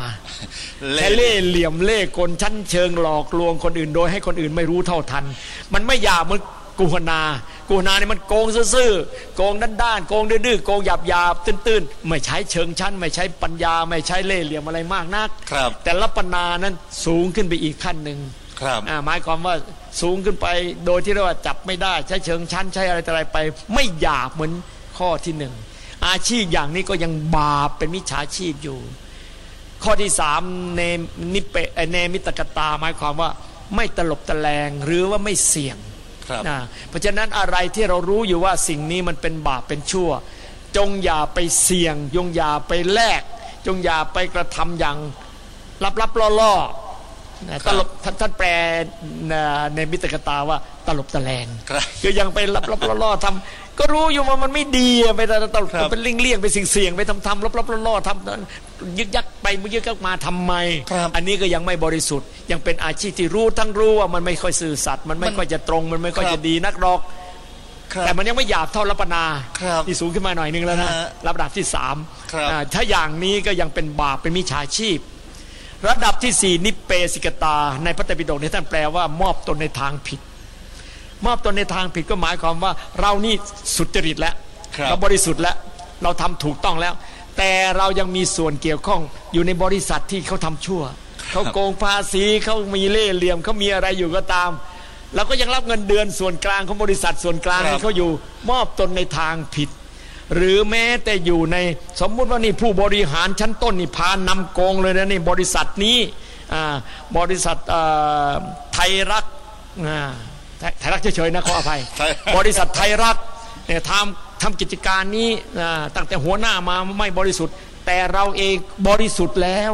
เล่ห์ใช้เล่ห์เหลี่ยมเล่ห์กลชั้นเชิงหลอกลวงคนอื่น โดยให้คนอื่นไม่รู้เท่าทัน มันไม่หยาบเหมือนกุหนากุหนาเนี่ยมันโกงซื่อๆโกงด้านๆโกงดื้อๆโกงหยาบๆตื้นๆ ไม่ใช้เชิงชั้น ไม่ใช้ปัญญา ไม่ใช้เล่ห์เหลี่ยมอะไรมากนักครับ แต่ลัปนานั้นสูงขึ้นไปอีกขั้นหนึ่งครับอ่าหมายความว่าสูงขึ้นไปโดยที่เรียกว่าจับไม่ได้ ใช้เชิงชั้นใช้อะไรต่ออะไรไป ไม่หยาบเหมือน ข้อที่หนึ่งอาชีพอย่างนี้ก็ยังบาปเป็นมิจฉาชีพอยู่ ข้อที่สามเนมนิเปเอ่อเนมิตกตาหมายความว่าไม่ตลบตะแลงหรือว่าไม่เสี่ยงครับนะเพราะฉะนั้นอะไรที่เรารู้อยู่ว่าสิ่งนี้มันเป็นบาปเป็นชั่ว จงอย่าไปเสี่ยง จงอย่าไปแลก จงอย่าไปกระทำอย่างลับๆล่อๆนะ ตลบท่านท่านแปลนะในมิตรกตาว่าตลบตะแลงครับคือยังไปลับๆล่อๆทำก็รู้อยู่ว่ามันไม่ดีอะไปแต่ตลบครับเป็นเลี่ยงๆไปเสี่ยงๆไปทำทำลับๆล่อๆทำยึกยักไปมึยึกยักมาทำไมครับอันนี้ก็ยังไม่บริสุทธิ์ ยังเป็นอาชีพที่รู้ทั้งรู้ว่ามันไม่ค่อยซื่อสัตย์มันไม่ค่อยจะตรง มันไม่ค่อยครัจะบดีนักหรอกครับแต่มันยังไม่หยาบเท่ารัปนาครับที่สูงขึ้นมาหน่อยนึงแล้วนะฮะระดับที่สามครับอ่าถ้าอย่างนี้ก็ยังเป็นบาปเป็นมิจฉาชีพ ระดับที่สี่นิปเปสิกตา ในพระไตรปิฎกเนี่ยท่านแปลว่ามอบตนในทางผิด มอบตนในทางผิดก็หมายความว่า เรานี่สุจริตแล้วครับเราบริสุทธิ์แล้วเราทำถูกต้องแล้ว แต่เรายังมีส่วนเกี่ยวข้องอยู่ในบริษัทที่เขาทำชั่วเขาโกงภาษีเขามีเล่ห์เหลี่ยมเขามีอะไรอยู่ก็ตามเราก็ยังรับเงินเดือนส่วนกลางของบริษัทส่วนกลางครับที่เขาอยู่มอบตนในทางผิด หรือแม้แต่อยู่ในสมมุติว่านี่ผู้บริหารชั้นต้นนี่พานำโกงเลยนะนี่บริษัทนี้อ่าบริษัทเอ่อไทยรักอ่าไทยไทยรักเฉยๆนะขออภัยไทยบริษัทไทยรักเนี่ยทำทำกิจการนี้อ่าตั้งแต่หัวหน้ามาไม่บริสุทธิ์ แต่เราเองบริสุทธิ์แล้ว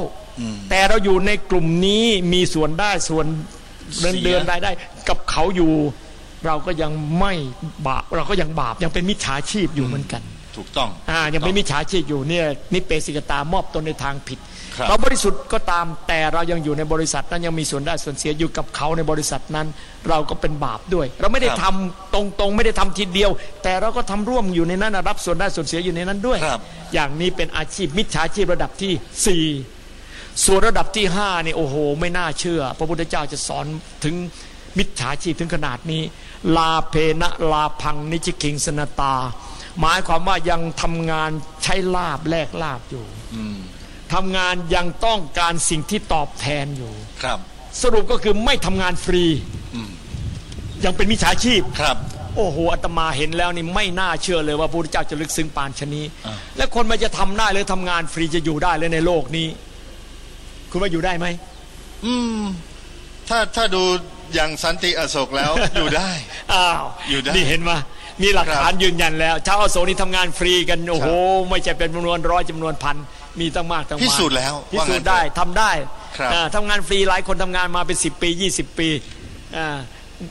แต่เราอยู่ในกลุ่มนี้มีส่วนได้ส่วนเดือนเสียเดือนรายได้ กับเขาอยู่ เราก็ยังไม่บาปเราก็ยังบาปยังเป็นมิจฉาชีพอยู่เหมือนกัน ถูกต้องอ่ายังเป็นมิจฉาชีพอยู่เนี่ยนิเปสิกตามอบตนในทางผิดครับเราบริสุทธิ์ก็ตามแต่เรายังอยู่ในบริษัทนั้นยังมีส่วนได้ส่วนเสียอยู่กับเขาในบริษัทนั้น เราก็เป็นบาปด้วย เราไม่ได้ทำตรงๆ ไม่ได้ทำทีเดียว แต่เราก็ทำร่วมอยู่ในนั้นนะรับส่วนได้ส่วนเสียอยู่ในนั้นด้วยครับอย่างนี้เป็นอาชีพมิจฉาชีพระดับที่สี่ส่วนระดับที่ห้านี่โอ้โห ไม่น่าเชื่อ พระพุทธเจ้าจะสอนถึงมิจฉาชีพถึงขนาดนี้ ลาเพนะลาพังนิจิกิงสนตา หมายความว่ายังทำงานใช้ลาบแลกลาบอยู่ทำงานยังต้องการสิ่งที่ตอบแทนอยู่ ครับ สรุปก็คือไม่ทำงานฟรียังเป็นมิจฉาชีพครับ โอ้โหอาตมาเห็นแล้วนี่ไม่น่าเชื่อเลยว่าพระพุทธเจ้าจะลึกซึ้งปานชะนี้อ่าและคนมันจะทำได้หรือทำงานฟรีจะอยู่ได้เลยในโลกนี้ คุณว่าอยู่ได้ไหมอืม ถ้าถ้าดูอย่างสันติอโศกแล้วอยู่ได้ อ้าว อยู่ได้ นี่เห็นไหม มีหลักฐานครับยืนยันแล้วชาวอโศกนี่ทำงานฟรีกันโอ้โหไม่ใช่เป็นจำนวนร้อยจำนวนพันมีตั้งมากตั้งมากพิสูจน์แล้วพิว่าสูงั้จนน์ได้เถอะทำได้ครับอ่าทำงานฟรีหลายคนทำงานมาเป็น 10 ปี 20 ปีอ่า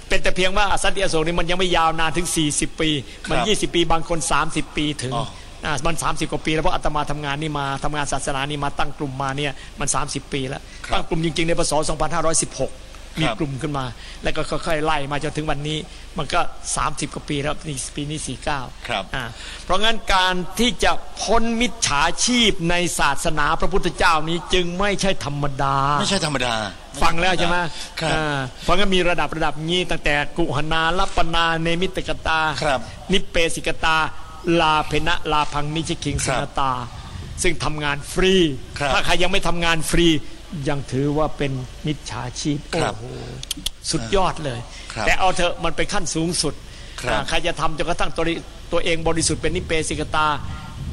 เป็นแต่เพียงว่าสันติอโศกนี่มันยังไม่ยาวนานถึง 40 ปี มันครับ20 ปีบางคน 30 ปีถึงอ๋ออ่ามัน 30 กว่าปีแล้วเพราะอาตมาทำงานนี่มาทำงานศาสนานี่มาตั้งกลุ่มมาเนี่ยมัน 30 ปีแล้ว ตั้งกลุ่มจริงๆในพศ2516 มีครับกลุ่มขึ้นมา แล้วก็ค่อยๆไล่มาจนถึงวันนี้ มันก็ 30กว่าปีแล้วนี่ปีนี้49ครับอ่าเพราะงั้นการที่จะพ้นมิจฉาชีพในศาสนาพระพุทธเจ้านี้จึงไม่ใช่ธรรมดา ไม่ใช่ธรรมดา ฟังแล้วใช่ไหมครับอ่าเพราะงั้นมีระดับระดับงี้ตั้งแต่กุหนาลัปปนาเนมิตกตาครับนิเปสิกตาลาเพนะลาพังนิชิคิงสนตา ซึ่งทำงานฟรีครับถ้าใครยังไม่ทำงานฟรี ยังถือว่าเป็นมิจฉาชีพคโอ้รับโหสุดยอดเลยครับแต่เอาเถอะมันเป็นขั้นสูงสุดครับอ่าใครจะทำจนกระทั่งตัวตัวเองบริสุทธิ์เป็นนิเปสิกตา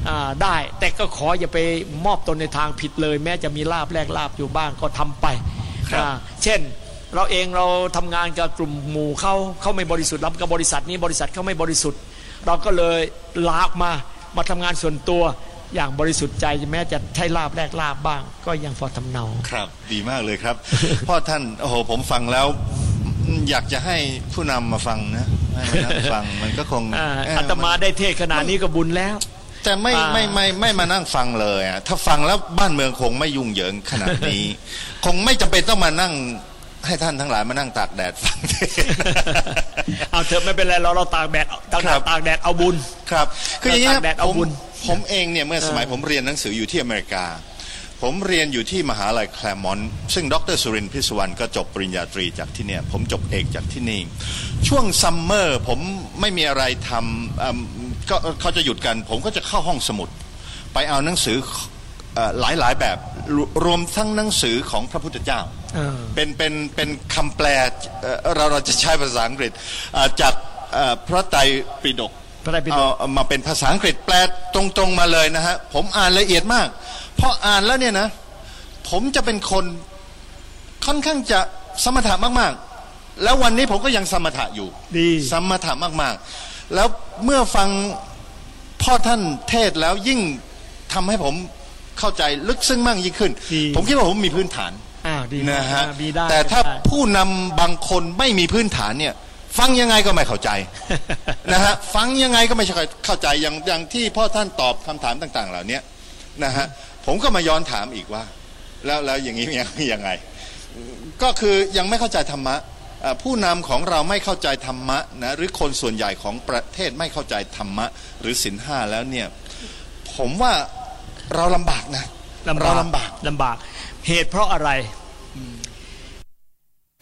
อ่าได้ แต่ก็ขออย่าไปมอบตนในทางผิดเลย แม้จะมีลาบแลกลาบอยู่บ้างก็ทำไปครับอ่าเช่นเราเองเราทำงานกับกลุ่มหมู่เขาเขาไม่บริสุทธิ์รับกับบริษัทนี้บริษัทเขาไม่บริสุทธิ์ เราก็เลยลาออกมามาทำงานส่วนตัว อย่างบริสุทธิ์ใจแม้จะใช้ลาบแลกลาบบ้าง ก็ยังพอทำเนาครับ ดีมากเลยครับ พ่อท่านโอ้โหผมฟังแล้ว อยากจะให้ผู้นำมาฟังนะให้มานั่งฟังมันก็คงอ่าเอาตมาได้เทศขนาดนี้ก็บุญแล้วแต่ไม่อ่าไม่ไม่ไม่มานั่งฟังเลยอะถ้าฟังแล้วบ้านเมืองคงไม่ยุ่งเหยิงขนาดนี้ คงไม่จำเป็นต้องมานั่งให้ท่านทั้งหลายมานั่งตากแดดฟังเทศน์เอาเถอะไม่เป็นไรเราเราตากแดดตากครับตากแดดเอาบุญครับ คืออย่างนี้ตากแดดเอาผมบุญ ผมเองเนี่ยเมื่อสมัยเออผมเรียนหนังสืออยู่ที่อเมริกา ผมเรียนอยู่ที่มหาลัย Claremont ซึ่งดรสุรินทร์พิศสุวรรณก็จบปริญญาตรีจากที่เนี่ย ผมจบเอกจากที่นี่ ช่วงซัมเมอร์ผมไม่มีอะไรทำเอิ่มก็เขาจะหยุดกัน ผมก็จะเข้าห้องสมุด ไปเอาหนังสือหลายหลายๆแบบรวรวมทั้งหนังสือของพระพุทธเจ้าเออเป็นเป็นเป็นคำแปลเอ่อเราเราจะใช้ภาษาอังกฤษเอ่อจากเอ่อพระไตรปิฎก พระไตรปิฎกเอาเอามาเป็นภาษาอังกฤษแปลตรงๆมาเลยนะฮะผมอ่านละเอียดมากพออ่านแล้วเนี่ยนะ ผมจะเป็นคนค่อนข้างจะสมถะมากๆ แล้ววันนี้ผมก็ยังสมถะอยู่ ดีสมถะมากๆ แล้วเมื่อฟังพ่อท่านเทศแล้วยิ่งทำให้ผมเข้าใจลึกซึ้งมากยิ่งขึ้นดีผมคิดว่าผมมีพื้นฐานอ้าวดีนะฮะ อ่าดีได้แต่ถ้าได้ ผู้นำบางคนไม่มีพื้นฐานเนี่ย ฟังยังไงก็ไม่เข้าใจนะฮะฟังยังไงก็ไม่เข้าใจอย่างอย่างที่พ่อท่านตอบคำถามต่าง ๆ เหล่านี้นะฮะผมก็มาย้อนถามอีกว่า แล้วแล้วอย่างนี้ยังยังไง ก็คือยังไม่เข้าใจธรรมะเอ่อผู้นำของเราไม่เข้าใจธรรมะนะหรือคนส่วนใหญ่ของประเทศไม่เข้าใจธรรมะ หรือศีลห้าแล้วเนี่ยผมว่าเราลำบากนะลำบากเราลำบากลำบาก เหตุเพราะอะไร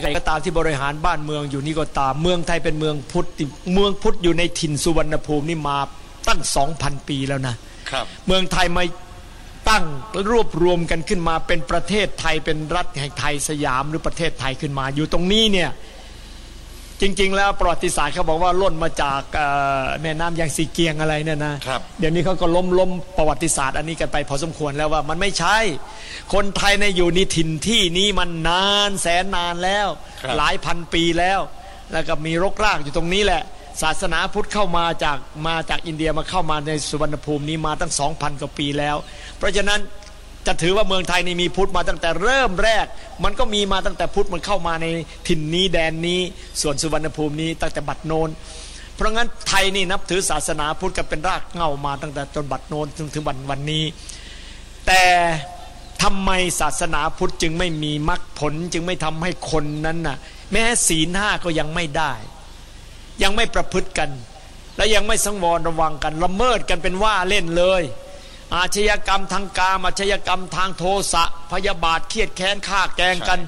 ใครก็ตามที่บริหารบ้านเมืองอยู่นี่ก็ตามเมืองไทยเป็นเมืองพุทธเมืองพุทธอยู่ในถิ่นสุวรรณภูมินี่มาตั้งสองพันปีแล้วนะครับ เมืองไทยมาตั้งรวบรวมกันขึ้นมาเป็นประเทศไทยเป็นรัฐแห่งไทยสยามหรือประเทศไทยขึ้นมาอยู่ตรงนี้เนี่ย จริง ๆ แล้วประวัติศาสตร์เขาบอกว่าล่นมาจากเอ่อแม่น้ำยางสีเกียงอะไรเนี่ยนะครับเดี๋ยวนี้เขาก็ล้มล้มประวัติศาสตร์อันนี้กันไปพอสมควรแล้วว่ามันไม่ใช่ คนไทยในยอยู่ในถิ่นที่นี้มันนานแสนนานแล้วครับหลายพันปีแล้ว แล้วก็มีรกรากอยู่ตรงนี้แหละ ศาสนาพุทธเข้ามาจากมาจากอินเดียมาเข้ามาในสุวรรณภูมินี้มาตั้งสองพันกว่าปีแล้ว เพราะฉะนั้น จะถือว่าเมืองไทยนี่มีพุทธมาตั้งแต่เริ่มแรก มันก็มีมาตั้งแต่พุทธมันเข้ามาในถิ่นนี้แดนนี้ส่วนสุวรรณภูมินี้ตั้งแต่บัดโนนเพราะงั้นไทยนี่นับถือศาสนาพุทธกันเป็นรากเหง้ามาตั้งแต่จนบัดโนนจนถึงวันวันนี้ แต่ทำไมศาสนาพุทธจึงไม่มีมรรคผลจึงไม่ทำให้คนนั้นน่ะ แม้ศีลห้าก็ยังไม่ได้ ยังไม่ประพฤติกัน และยังไม่สังวรระวังกันละเมิดกันเป็นว่าเล่นเลย อาชญากรรมทางกามอาชญากรรมทางโทสะพยาบาทเครียดแค้นฆ่าแกล้งกัน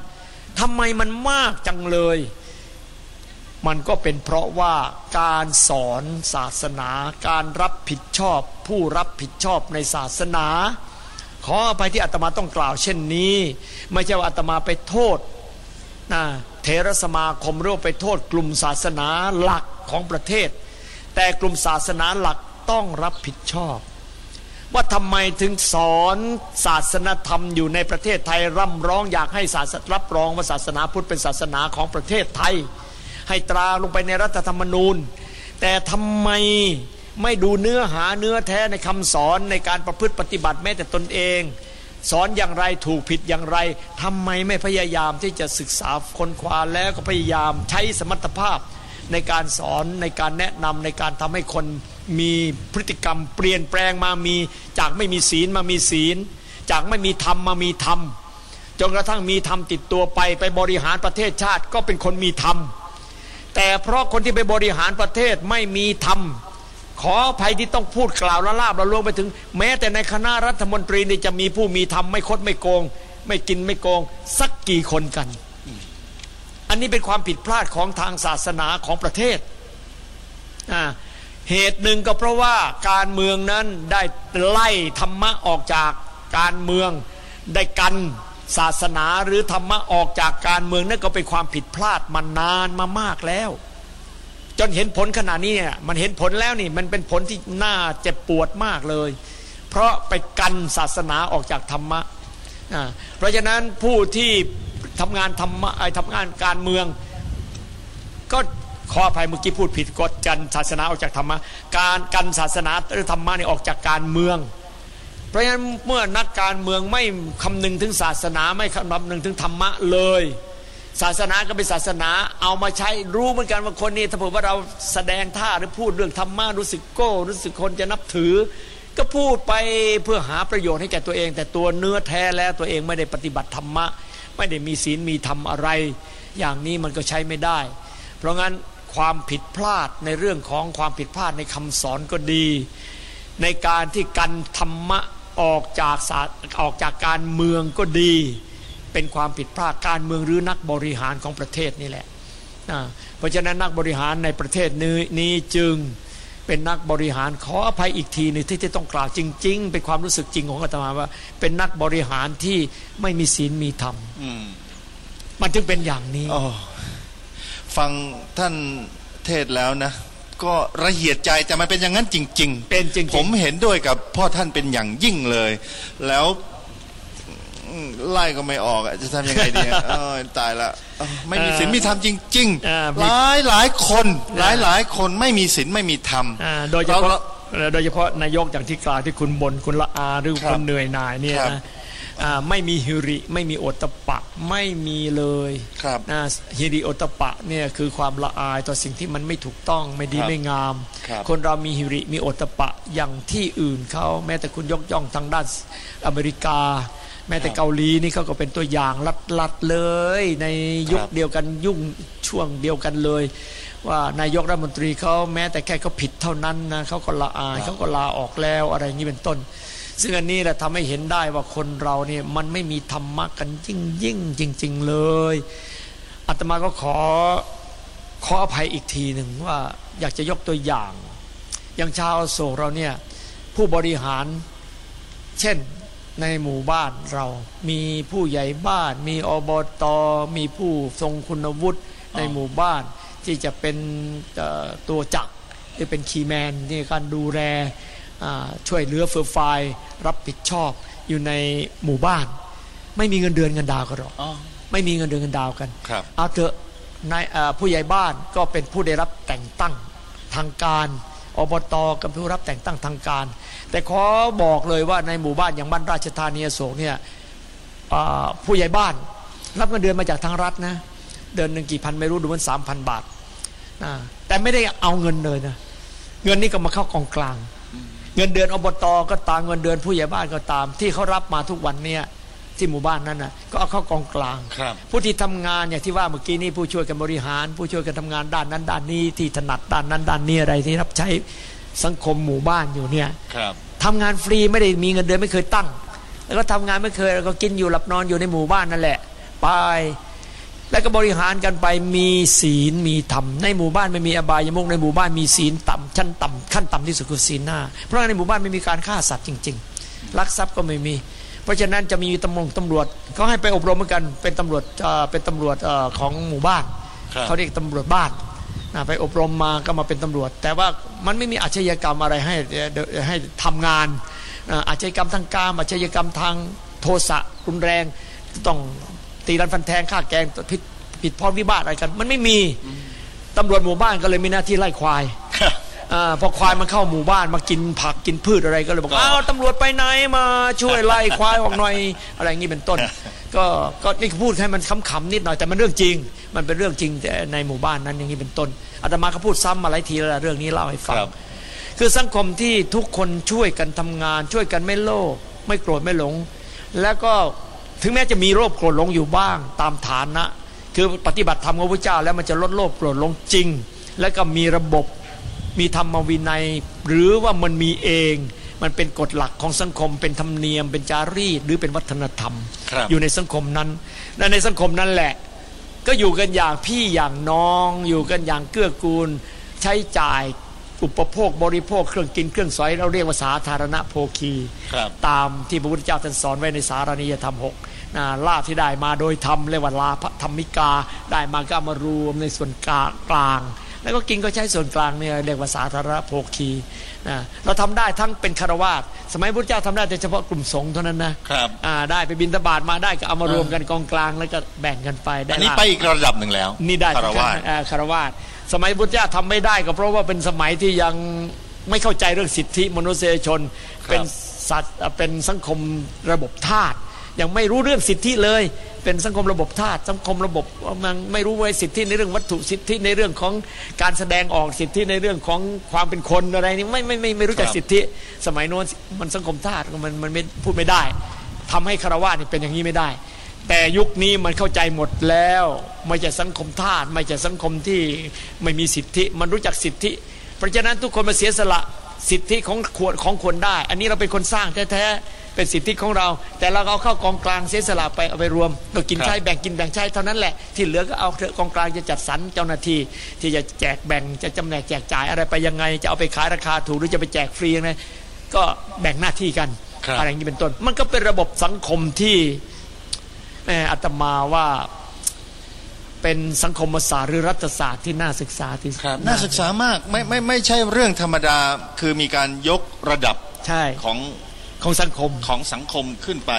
ทำไมมันมากจังเลย มันก็เป็นเพราะว่าการสอนศาสนา การรับผิดชอบ ผู้รับผิดชอบในศาสนา ขออภัยที่อาตมาต้องกล่าวเช่นนี้ ไม่ใช่ว่าอาตมาไปโทษนะเทรสมาคมหรือว่าไปโทษกลุ่มศาสนาหลักของประเทศ แต่กลุ่มศาสนาหลักต้องรับผิดชอบ ว่าทำไมถึงสอนศาสนธรรมอยู่ในประเทศไทยร่ำร้องอยากให้ศาสรับรองว่าศาสนาพุทธเป็นศาสนาของประเทศไทย ให้ตราลงไปในรัฐธรรมนูญ แต่ทำไมไม่ดูเนื้อหาเนื้อแท้ในคำสอนในการประพฤติปฏิบัติแม้แต่ตนเอง สอนอย่างไรถูกผิดอย่างไรทำไมไม่พยายามที่จะศึกษาค้นคว้าแล้วก็พยายามใช้สมรรถภาพในการสอนในการแนะนำในการทำให้คน มีพฤติกรรมเปลี่ยนแปลงมามี จากไม่มีศีลมามีศีล จากไม่มีธรรมมามีธรรมจนกระทั่งมีธรรมติดตัวไปไปบริหารประเทศชาติก็เป็นคนมีธรรม แต่เพราะคนที่ไปบริหารประเทศไม่มีธรรม ขออภัยที่ต้องพูดกล่าวละลาบละลวงไปถึง แม้แต่ในคณะรัฐมนตรีนี่จะมีผู้มีธรรมไม่คดไม่โกง ไม่กินไม่โกง สักกี่คนกัน อันนี้เป็นความผิดพลาดของทางศาสนาของประเทศอ่า เหตุหนึ่งก็เพราะว่าการเมืองนั้นได้ไล่ธรรมะออกจากการเมืองได้กันศาสนาหรือธรรมะออกจากการเมืองนั่นก็เป็นความผิดพลาดมานานมามากแล้ว จนเห็นผลขนาดนี้เนี่ยมันเห็นผลแล้วนี่มันเป็นผลที่น่าเจ็บปวดมากเลย เพราะไปกันศาสนาออกจากธรรมะอ่าเพราะฉะนั้นผู้ที่ทำงานธรรมะไอ้ทำงานการเมือง ก็ ขออภัยเมื่อกี้พูดผิดกดกันศาสนาออกจากธรรมะการกันศาสนาหรือธรรมะนี่ออกจากการเมือง เพราะฉะนั้นเมื่อนักการเมืองไม่คำนึงถึงศาสนาไม่คำนึงถึงธรรมะเลย ศาสนาก็เป็นศาสนาเอามาใช้รู้เหมือนกันว่าคนนี้ถ้าเผื่อว่าเราแสดงท่าหรือพูดเรื่องธรรมะรู้สึกโก้ รู้สึกคนจะนับถือ ก็พูดไปเพื่อหาประโยชน์ให้แก่ตัวเอง แต่ตัวเนื้อแท้แล้วตัวเองไม่ได้ปฏิบัติธรรมะ ไม่ได้มีศีลมีธรรมอะไร อย่างนี้มันก็ใช้ไม่ได้ เพราะงั้น ความผิดพลาดในเรื่องของความผิดพลาดในคำสอนก็ดี ในการที่กันธรรมะออกจากศาสออกจากการเมืองก็ดี เป็นความผิดพลาดการเมืองหรือนักบริหารของประเทศนี่แหละอ่าเพราะฉะนั้นนักบริหารในประเทศนี้นี้จึงเป็นนักบริหารขออภัยอีกทีหนึงที่ที่ต้องกล่าวจริง ๆ เป็นความรู้สึกจริงของอาตมาว่า เป็นนักบริหารที่ไม่มีศีลมีธรรมอืมมันจึงเป็นอย่างนี้อ๋อ ฟังท่านเทศแล้วนะ ก็ระเหียดใจแต่มันเป็นอย่างนั้นจริง ๆ เป็นจริงๆ ผมเห็นด้วยกับพ่อท่านเป็นอย่างยิ่งเลย แล้วอืมไล่ก็ไม่ออกอะจะทำยังไงดีอะเอ้ยตายละเอ้าไม่มีศีลมีธรรมจริงอ่าๆมีหลายหลายคนหอ่าลายหลายคนไม่มีศีลไม่มีธรรมอ่าโดยเฉพาะโดยเฉพาะนายกอย่างที่กล่าวที่คุณบนคุณละอาหรือครับคนเหนื่อยหน่ายเนี่ยครับนะอ่า ไม่มีฮิริไม่มีโอตตปะไม่มีเลยครับนะฮิริโอตตปะเนี่ยคือความละอายต่อสิ่งที่มันไม่ถูกต้องไม่ดีครับไม่งามครับคนเรามีฮิริมีโอตตปะอย่างที่อื่นเขาแม้แต่คุณยกย่องทางด้านอเมริกา แม้แต่เกาหลีนี่เขาก็เป็นตัวอย่างลัดๆเลย ในยุคครับเดียวกันยุ่งช่วงเดียวกันเลยว่านายกรัฐมนตรีเขาแม้แต่แค่เขาผิดเท่านั้นนะเขาก็ละอายเขาก็ลาออกแล้วอะไรอย่างนี้เป็นต้น ซึ่งอันนี้แหละทำให้เห็นได้ว่าคนเราเนี่ยมันไม่มีธรรมะกันยิ่งยิ่งจริง ๆ เลยอาตมาก็ขอขออภัยอีกทีหนึ่งว่าอยากจะยกตัวอย่าง อย่างชาวโศกเราเนี่ยผู้บริหาร เช่นในหมู่บ้านเรา มีผู้ใหญ่บ้าน มีอบตมีผู้ทรงคุณวุฒิในหมู่บ้านที่จะเป็นตัวจักรหรือเป็นคีแมนในการดูแล ช่วยเหลือเฟื่อไฟายรับผิดชอบอยู่ในหมู่บ้าน ไม่มีเงินเดือนเงินดาวกันหรอกอ๋อไม่มีเงินเดือนเงินดาวกันครับเอาเถอะนายเอ่อผู้ใหญ่บ้านก็เป็นผู้ได้รับแต่งตั้งทางการอบตก็เป็นผู้รับแต่งตั้งทางการ แต่ขอบอกเลยว่าในหมู่บ้านอย่างบ้านราชธานีอโศกเนี่ยอ่าผู้ใหญ่บ้าน รับเงินเดือนมาจากทางรัฐนะเดือนหนึ่งกี่พันไม่รู้ดูมันสามพันบาทนะแต่ไม่ได้เอาเงินเลยนะเงินนี่ก็มาเข้ากองกลาง เงินเดือนอบตก็ตามเงินเดือนผู้ใหญ่บ้านก็ตาม ที่เขารับมาทุกวันเนี่ยที่หมู่บ้านนั้นนะก็เอาเข้ากองกลางครับผู้ที่ทำงานอย่างที่ว่าเมื่อกี้นี้ผู้ช่วยกันบริหาร ผู้ช่วยกันทำงานด้านนั้นด้านนี้ที่ถนัดด้านนั้นด้านนี้อะไรที่รับใช้สังคมหมู่บ้านอยู่เนี่ยครับทำงานฟรีไม่ได้มีเงินเดือนไม่เคยตั้ง แล้วก็ทำงานไม่เคยแล้วก็กินอยู่หลับนอนอยู่ในหมู่บ้านนั่นแหละไป แล้วก็บริหารกันไปมีศีลมีธรรมในหมู่บ้านไม่มีอบายมุกในหมู่บ้านมีศีลต่ำชั้นต่ำขั้นต่ำที่สุดคือศีลหน้า เพราะในหมู่บ้านไม่มีการฆ่าสัตว์จริง ๆ ลักทรัพย์ก็ไม่มี เพราะฉะนั้นจะมีตำรวจตำรวจเขาให้ไปอบรมเหมือนกันเป็นตำรวจเอ่อเป็นตำรวจเอ่อของหมู่บ้านครับเขาเรียกตำรวจบ้านนะไปอบรมมาก็มาเป็นตำรวจ แต่ว่ามันไม่มีอาชญากรรมอะไรให้เอ่อให้ทำงานอ่าอาชญากรรมทางการอาชญากรรมทางโทสะรุนแรงต้อง ตีรันฟันแทงฆ่าแกล้งผิดผิดพรวิบาทอะไรกัน มันไม่มีตำรวจหมู่บ้านก็เลยมีหน้าที่ไล่ควายครับอาพอควายมันเข้าหมู่บ้านมากินผักกินพืชอะไรก็เลยบอกก็อ้าวตำรวจไปไหนมาช่วยไล่ควายออกหน่อยอะไรอย่างนี้เป็นต้น ก็ก็นี่พูดให้มันขำๆนิดหน่อยแต่มันเรื่องจริง มันเป็นเรื่องจริงแต่ในหมู่บ้านนั้นอย่างนี้เป็นต้นอาตมาก็พูดซ้ำมาหลายทีแล้วล่ะเรื่องนี้เล่าให้ฟังครับคือสังคมที่ทุกคนช่วยกันทำงาน ช่วยกันไม่โลภไม่โกรธไม่หลง แล้วก็ ถึงแม้จะมีโลภโกรธหลงอยู่บ้าง ตามฐานะ คือปฏิบัติธรรมของพระเจ้าแล้วมันจะลดโลภโกรธหลงจริง แล้วก็มีระบบมีธรรมวินัย หรือว่ามันมีเอง มันเป็นกฎหลักของสังคม เป็นธรรมเนียม เป็นจารีตหรือเป็นวัฒนธรรมครับอยู่ในสังคมนั้นและในสังคมนั้นแหละ ก็อยู่กันอย่างพี่อย่างน้อง อยู่กันอย่างเกื้อกูล ใช้จ่าย อุปโภคบริโภคเครื่องกินเครื่องสอยเราเรียกว่าสาธารณโภคีครับตามที่พระพุทธเจ้าท่านสอนไว้ในสารณียธรรมหกนะลาภที่ได้มาโดยธรรมเรียกว่าลาภธรรมิกาได้มาก็เอามารวมในส่วนกลางกลาง แล้วก็กินก็ใช้ส่วนกลางเนี่ยเรียกว่าสาธารณโภคีนะเราทำได้ทั้งเป็นคารวาสสมัยพระพุทธเจ้าทำได้แต่เฉพาะกลุ่มสงฆ์เท่านั้นนะครับอ่าได้ไปบินตบาตมาได้ก็เอามารวมกันกองกลางแล้วก็แบ่งกันไปได้อันนี้ลาภไปอีกระดับหนึ่งแล้ว นี่ได้คารวาสเอ่อคารวาส สมัยพุทธเจ้าทำไม่ได้ก็เพราะว่าเป็นสมัยที่ยังไม่เข้าใจเรื่องสิทธิมนุษยชน เป็นสัตว์เอ่อเป็นสังคมระบบทาสยังไม่รู้เรื่องสิทธิเลย เป็นสังคมระบบทาสสังคมระบบมันไม่รู้ไว้สิทธิในเรื่องวัตถุสิทธิในเรื่องของการแสดงออกสิทธิในเรื่องของความเป็นคนอะไรนี่ไม่ไม่ไม่ไม่รู้จักครับสิทธิ สมัยโน้นมันสังคมทาสมันมันไม่พูดไม่ได้ทำให้คารวะนี่เป็นอย่างนี้ไม่ได้ แต่ยุคนี้มันเข้าใจหมดแล้ว ไม่ใช่สังคมทาสไม่ใช่สังคมที่ไม่มีสิทธิ มันรู้จักสิทธิ เพราะฉะนั้นทุกคนมาเสียสละสิทธิของควรของควรได้ อันนี้เราเป็นคนสร้างแท้ๆเป็นสิทธิของเรา แต่เราเอาเข้ากองกลางเสียสละไปเอาไปรวมก็กินครับใช้แบ่งกินแบ่งใช้เท่านั้นแหละที่เหลือก็เอาเถอะกองกลางจะจัดสรรเจ้าหน้าที่ ที่จะแจกแบ่งจะจำแนกแจกจ่ายอะไรไปยังไง จะเอาไปขายราคาถูกหรือจะไปแจกฟรียังไงก็แบ่งหน้าที่กันครับอะไรอย่างนี้เป็นต้น มันก็เป็นระบบสังคมที่ แหม่อาตมาว่าเป็นสังคมศาสตร์หรือรัฐศาสตร์ที่น่าศึกษาที่สุดครับน่าศึกษามากไม่ไม่ไม่ใช่เรื่องธรรมดาคือมีการยกระดับใช่ของของสังคมของสังคมขึ้นไป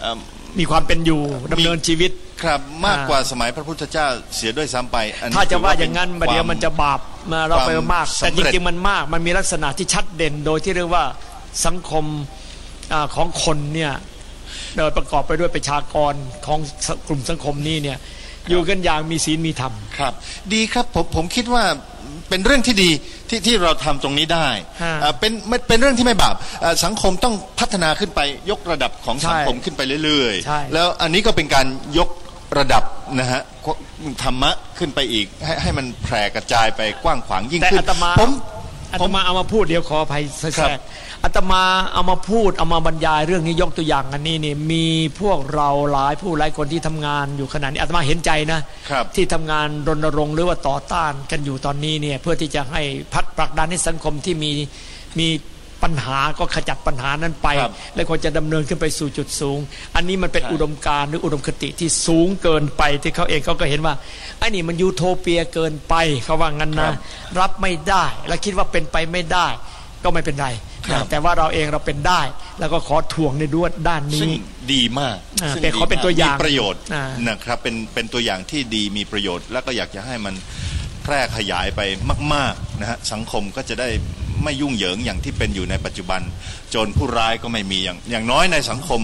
เอิ่มมีความเป็นอยู่ดำเนินชีวิตครับมากอ่ากว่าสมัยพระพุทธเจ้าเสียด้วยซ้ำไปอันนี้ถ้าจะถืว่าป็อย่างนั้นประเดี๋ยวมันจะบาปมาเราไปมากความแต่จสำเร็จริงๆมันมาก มันมีลักษณะที่ชัดเด่นโดยที่เรียกว่าสังคมอาของคนเนี่ย โดยประกอบไปด้วยประชากรของกลุ่มสังคมนี้เนี่ยอยู่กันอย่างมีศีลมีธรรมครับ ดีครับผมผมคิดว่าเป็นเรื่องที่ดีที่ที่เราทำตรงนี้ได้ฮะเอ่อเป็นไม่เป็นเรื่องที่ไม่บาปเอ่อสังคมต้องพัฒนาขึ้นไปยกระดับของสังคมใช่ขึ้นไปเรื่อยใช่ๆแล้วอันนี้ก็เป็นการยกระดับนะฮะธรรมะขึ้นไปอีก ให้ให้มันแผ่กระจายไปกว้างขวางยิ่งแต่ขึ้นอาตมาผม อาผตมมาเอามาพูดเดี๋ยวขออภัยแทรครับกอาตมาเอามาพูดเอามาบรรยายเรื่องนี้ยกตัวอย่างอันนี้นี่มีพวกเราหลายผู้หลายคนที่ทำงานอยู่ขนาดนี้อาตมาเห็นใจนะครับที่ทำงานรณรงค์หรือว่าต่อต้านกันอยู่ตอนนี้เนี่ยเพื่อที่จะให้พัดผลักดันให้สังคมที่มีมี ปัญหาก็ขจัดปัญหานั้นไปครับและควรจะดำเนินขึ้นไปสู่จุดสูง อันนี้มันเป็นใช่อุดมการณ์หรืออุดมคติที่สูงเกินไปที่เขาเองเขาก็เห็นว่าไอ้นี่มันยูโทเปียเกินไปเขาว่างั้นนะรับไม่ได้ และคิดว่าเป็นไปไม่ได้ก็ไม่เป็นไรครับนะแต่ว่าเราเองเราเป็นได้ แล้วก็ขอถ่วงในด้วยด้านซึ่งนี้ดีมากอ่าซึ่งแต่ขอเป็นตัวอย่างมีประโยชน์อ่านะครับเป็นเป็นตัวอย่างที่ดีมีประโยชน์ แล้วก็อยากจะให้มันแพร่ขยายไปมากๆนะฮะสังคมก็จะได้ไม่ยุ่งเหยิงอย่างที่เป็นอยู่ในปัจจุบัน โจรผู้ร้ายก็ไม่มีอย่างอย่างน้อยในสังคม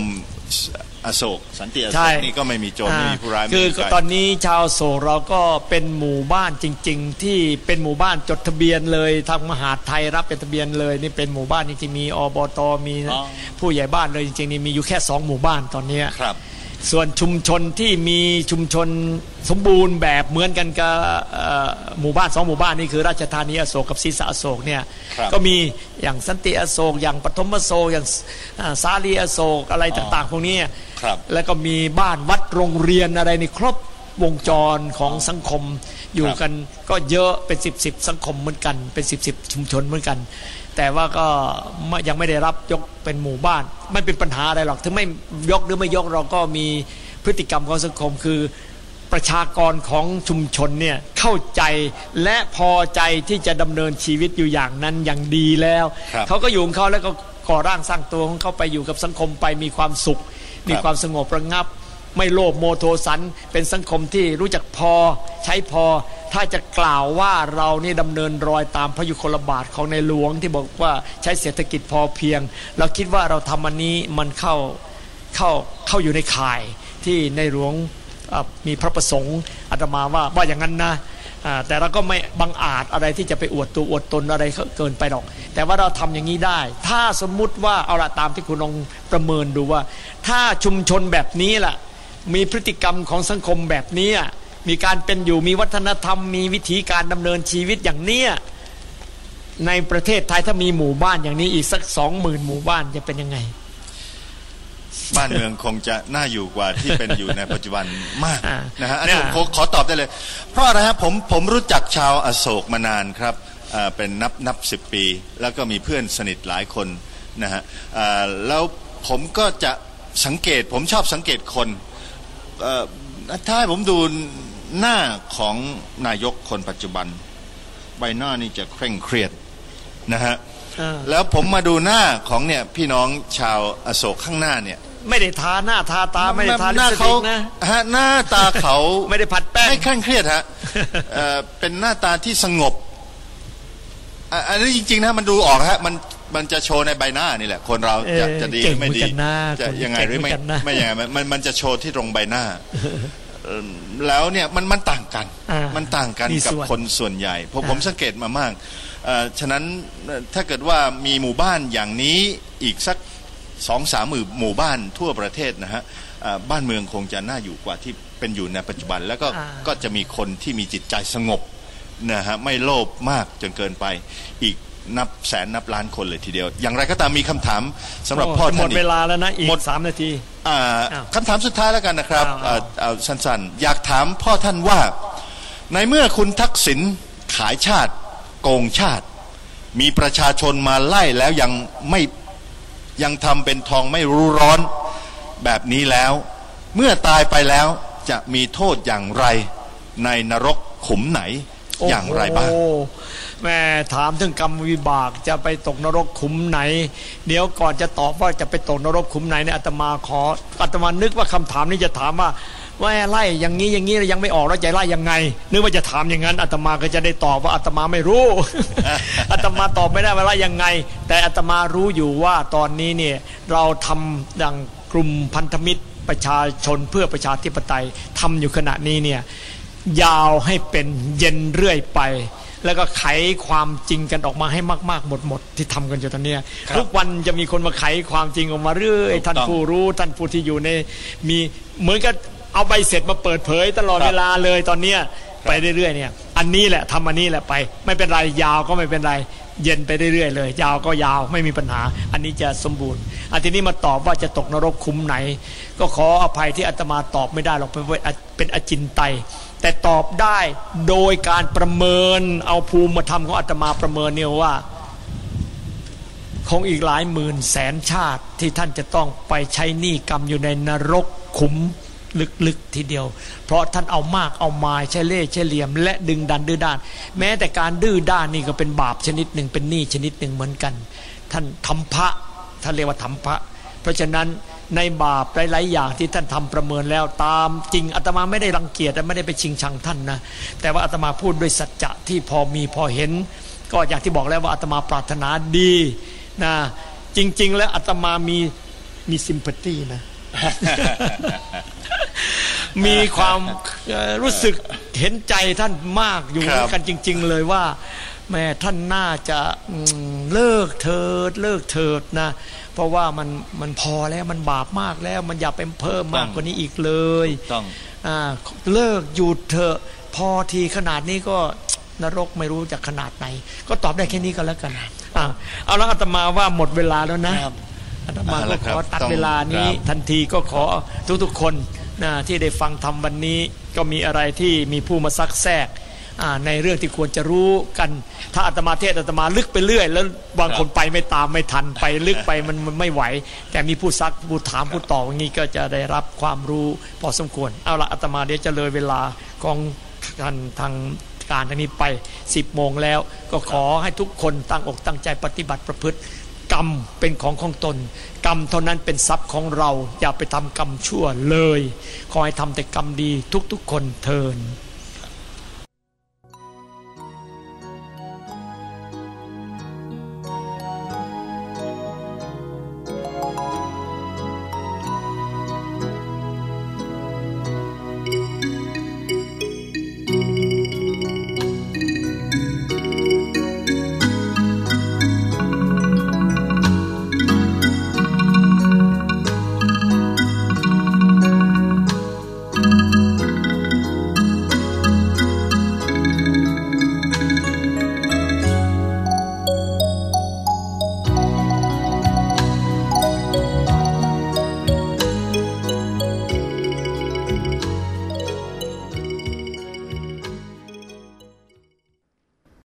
อโศกสันติอโศใช่กนี่ก็ไม่มีโจรไม่มีผู้ร้ายไม่คือมีใครตอนนี้ชาวโศกเราก็เป็นหมู่บ้านจริง ๆ ที่เป็นหมู่บ้านจดทะเบียนเลยทางมหาดไทยรับเป็นทะเบียนเลยนี่เป็นหมู่บ้านจริงๆมีอบตมีอ๋อผู้ใหญ่บ้านเลยจริงๆนี่มีอยู่แค่สองหมู่บ้านตอนเนี้ยครับ ส่วนชุมชนที่มีชุมชนสมบูรณ์แบบเหมือนกันกับเอ่อหมู่บ้านสองหมู่บ้านนี่คือ ราชธานีอโศกกับศรีสะอโศกเนี่ยครับก็มีอย่างสันติอโศกอย่างปฐมอโศกอย่างอ่าสาลีอโศกอะไรต่างๆพวกนี้ครับแล้วก็มีบ้านวัดโรงเรียนอะไรนี่ครบวงจรของสังคมอยู่กันก็เยอะเป็นสิบสิบสังคมเหมือนกัน เป็นสิบสิบชุมชนเหมือนกัน แต่ว่าก็ไม่ยังไม่ได้รับยกเป็นหมู่บ้าน ไม่เป็นปัญหาอะไรหรอก ถึงไม่ยกหรือไม่ยกเราก็มีพฤติกรรมของสังคมคือประชากรของชุมชนเนี่ยเข้าใจและพอใจที่จะดำเนินชีวิตอยู่อย่างนั้นอย่างดีแล้วครับเขาก็อยู่ของเขาแล้วก็ก่อร่างสร้างตัวของเขาไปอยู่กับสังคมไปมีความสุข มีความสงบระงับ ไม่โลภโมโทสัน เป็นสังคมที่รู้จักพอใช้พอ ถ้าจะกล่าวว่าเรานี่ดำเนินรอยตามพระยุคลบาทของในหลวงที่บอกว่าใช้เศรษฐกิจพอเพียง เราคิดว่าเราทำอันนี้มันเข้าเข้าเข้าอยู่ในข่ายที่ในหลวงมีพระประสงค์อาตมาว่าว่าอย่างนั้นนะแต่เราก็ไม่บังอาจอะไรที่จะไปอวดตัวอวดตนอะไรเกินไปหรอก แต่ว่าเราทำอย่างนี้ได้ ถ้าสมมุติว่าเอาละตามที่คุณลองประเมินดูว่า ถ้าชุมชนแบบนี้ล่ะ มีพฤติกรรมของสังคมแบบนี้อะ มีการเป็นอยู่มีวัฒนธรรม มีวิธีการดำเนินชีวิตอย่างเนี้ยในประเทศไทยถ้ามีหมู่บ้านอย่างนี้อีกสักสองหมื่นหมู่บ้านจะเป็นยังไง บ้านเมืองคงจะน่าอยู่กว่าที่เป็นอยู่ในปัจจุบันมากอ่านะฮะอันนี้ผมเนี่ยขอขอตอบได้เลย เพราะอะไรฮะผมผมรู้จักชาวอโศกมานานครับอ่าเป็นนับนับสิบปี แล้วก็มีเพื่อนสนิทหลายคนนะฮะอ่าแล้วผมก็จะสังเกตผมชอบสังเกตคนเอ่อถ้าให้ผมดู หน้าของนายกคนปัจจุบัน ใบหน้านี่จะเคร่งเครียดนะฮะอ่าแล้วผมมาดูหน้าของเนี่ยพี่น้องชาวอโศกข้างหน้าเนี่ย ไม่ได้ทาหน้าทาตาไม่ได้ทาลิหปน้าสติเขากนะฮะหน้าตาเขาไม่ได้ผัดแป้งไม่เคร่งเครียดฮะเอ่อเป็นหน้าตาที่สงบอะอันนี้จริงๆนะมันดูออกฮะมันมันจะโชว์ในใบหน้านี่แหละ คนเราจะเออจะดีหเก่รืงอไม่ดีเหมือนกันนะจะคนยังไงหรือไม่เก่งเหมือนกันนะไม่ยังไงมันมันมันจะโชว์ที่ตรงใบหน้าเอิ่ม แล้วเนี่ยมันมันต่างกันอ่ามันต่างกันมีกับส่วนคนส่วนใหญ่ผมอ่าผมสังเกตมามากเอ่อฉะนั้นเอ่อถ้าเกิดว่ามีหมู่บ้านอย่างนี้อีกสักสองสามหมู่หมู่บ้านทั่วประเทศนะฮะเอ่อบ้านเมืองคงจะน่าอยู่กว่าที่เป็นอยู่ในปัจจุบัน แล้วก็อ่าก็จะมีคนที่มีจิตใจสงบนะฮะไม่โลภมากจนเกินไปอีก นับแสนนับล้านคนเลยทีเดียว อย่างไรก็ตามมีคำถามสำหรับพ่อโหมท่านดอีเวกลาแล้วนะ อีกหมด สามนาที อ่าอ้าวคำถามสุดท้ายแล้วกันนะครับอ้าวเอาเอาสั้นๆ อยากถามพ่อท่านว่า ในเมื่อคุณทักษิณขายชาติ โกงชาติ มีประชาชนมาไล่แล้วยังไม่ยังทำเป็นทองไม่รู้ร้อนแบบนี้แล้ว เมื่อตายไปแล้วจะมีโทษอย่างไรในนรกขุมไหนอย่างไรบ้าง โอ้โห แม่ถามถึงกรรมวิบากจะไปตกนรกขุมไหน เดี๋ยวก่อนจะตอบว่าจะไปตกนรกขุมไหนเนี่ยอาตมาขออาตมานึกว่าคำถามนี้จะถามว่าว่าไล่อย่างนี้อย่างนี้ยังไม่ออกแล้วจะไล่ยังไง นึกว่าจะถามอย่างนั้นอาตมาก็จะได้ตอบว่าอาตมาไม่รู้อาตมาตอบไม่ได้ว่าไล่ยังไง แต่อาตมารู้อยู่ว่าตอนนี้เนี่ยเราทำดังกลุ่มพันธมิตรประชาชนเพื่อประชาธิปไตยทำอยู่ขณะนี้เนี่ยยาวให้เป็นเย็นเรื่อยไป แล้วก็ไขความจริงกันออกมาให้มาก ๆ หมดหมดๆที่ทำกันอยู่ตอนเนี้ยครับทุกวันจะมีคนมาไขความจริงออกมาเรื่อยถูกต้องท่านผู้รู้ท่านผู้ที่อยู่ในมีเหมือนกับเอาใบเสร็จมาเปิดเผยตลอดครับเวลาเลยตอนเนี้ยไปเรื่อยๆเนี่ย อันนี้แหละทำอันนี้แหละไป ไม่เป็นไรยาวก็ไม่เป็นไรเย็นไปเรื่อยๆเลย ยาวก็ยาวไม่มีปัญหา อันนี้จะสมบูรณ์อันทีนี้มาตอบว่าจะตกนรกคุ้มไหน ก็ขออภัยที่อาตมาตอบไม่ได้หรอกเป็นเป็นอจินไตย แต่ตอบได้โดยการประเมินเอาภูมิธรรมของอาตมาประเมินเนี่ยว่าคงอีกหลายหมื่นแสนชาติที่ท่านจะต้องไปใช้หนี้กรรมอยู่ในนรกขุมลึกๆทีเดียว เพราะท่านเอามากเอามายใช้เล่ใช้เหลี่ยม และดึงดันดื้อด้าน แม้แต่การดื้อด้านนี่ก็เป็นบาปชนิดหนึ่งเป็นหนี้ชนิดหนึ่งเหมือนกัน ท่านทำพระท่านเรียกว่าทำพระ เพราะฉะนั้น ในบาปหลายๆอย่างที่ท่านทำประเมินแล้วตามจริงอาตมาไม่ได้รังเกียจและไม่ได้ไปชิงชังท่านนะแต่ว่าอาตมาพูดด้วยสัจจะที่พอมีพอเห็น ก็อย่างที่บอกแล้วว่าอาตมาปรารถนาดีนะจริง ๆ แล้วอาตมามีมีซิมพัตตีนะมีความเอ่อรู้สึกเห็นใจท่านมากอยู่เหมือนกันจริง ๆ เลยว่าแม่ท่านน่าจะอืมเลิกเถิดเลิกเถิดนะ เพราะว่ามันมันพอแล้วมันบาปมากแล้ว มันอย่าไปเพิ่มมากกว่านี้อีกเลยต้องอ่าเลิกหยุดเถอะพอทีขนาดนี้ก็นรกไม่รู้จะขนาดไหน ก็ตอบได้แค่นี้ก็แล้วกันอ่าเอาแล้วอาตมาว่าหมดเวลาแล้วนะอาตมาก็ขอตัดเวลานี้ ทันทีก็ขอทุกๆคนนะที่ได้ฟังธรรมวันนี้ก็มีอะไรที่มีผู้มาซักแทรกอ่า ในเรื่องที่ควรจะรู้กัน ถ้าอาตมาเทศน์อาตมาลึกไปเรื่อย แล้วบางคนไปไม่ตามไม่ทันไปลึกไปมันมันไม่ไหว แต่มีผู้ซักผู้ถามผู้ตอบอย่างนี้ก็จะได้รับความรู้พอสมควร เอาละอาตมาเดี๋ยวจะเลยเวลาของทางทางการทางนี้ไป 10โมงแล้ว ก็ขอให้ทุกคนตั้งอกตั้งใจปฏิบัติประพฤติกรรมเป็นของของตน กรรมเท่านั้นเป็นทรัพย์ของเรา อย่าไปทำกรรมชั่วเลย ขอให้ทำแต่กรรมดีทุกๆคนเทิน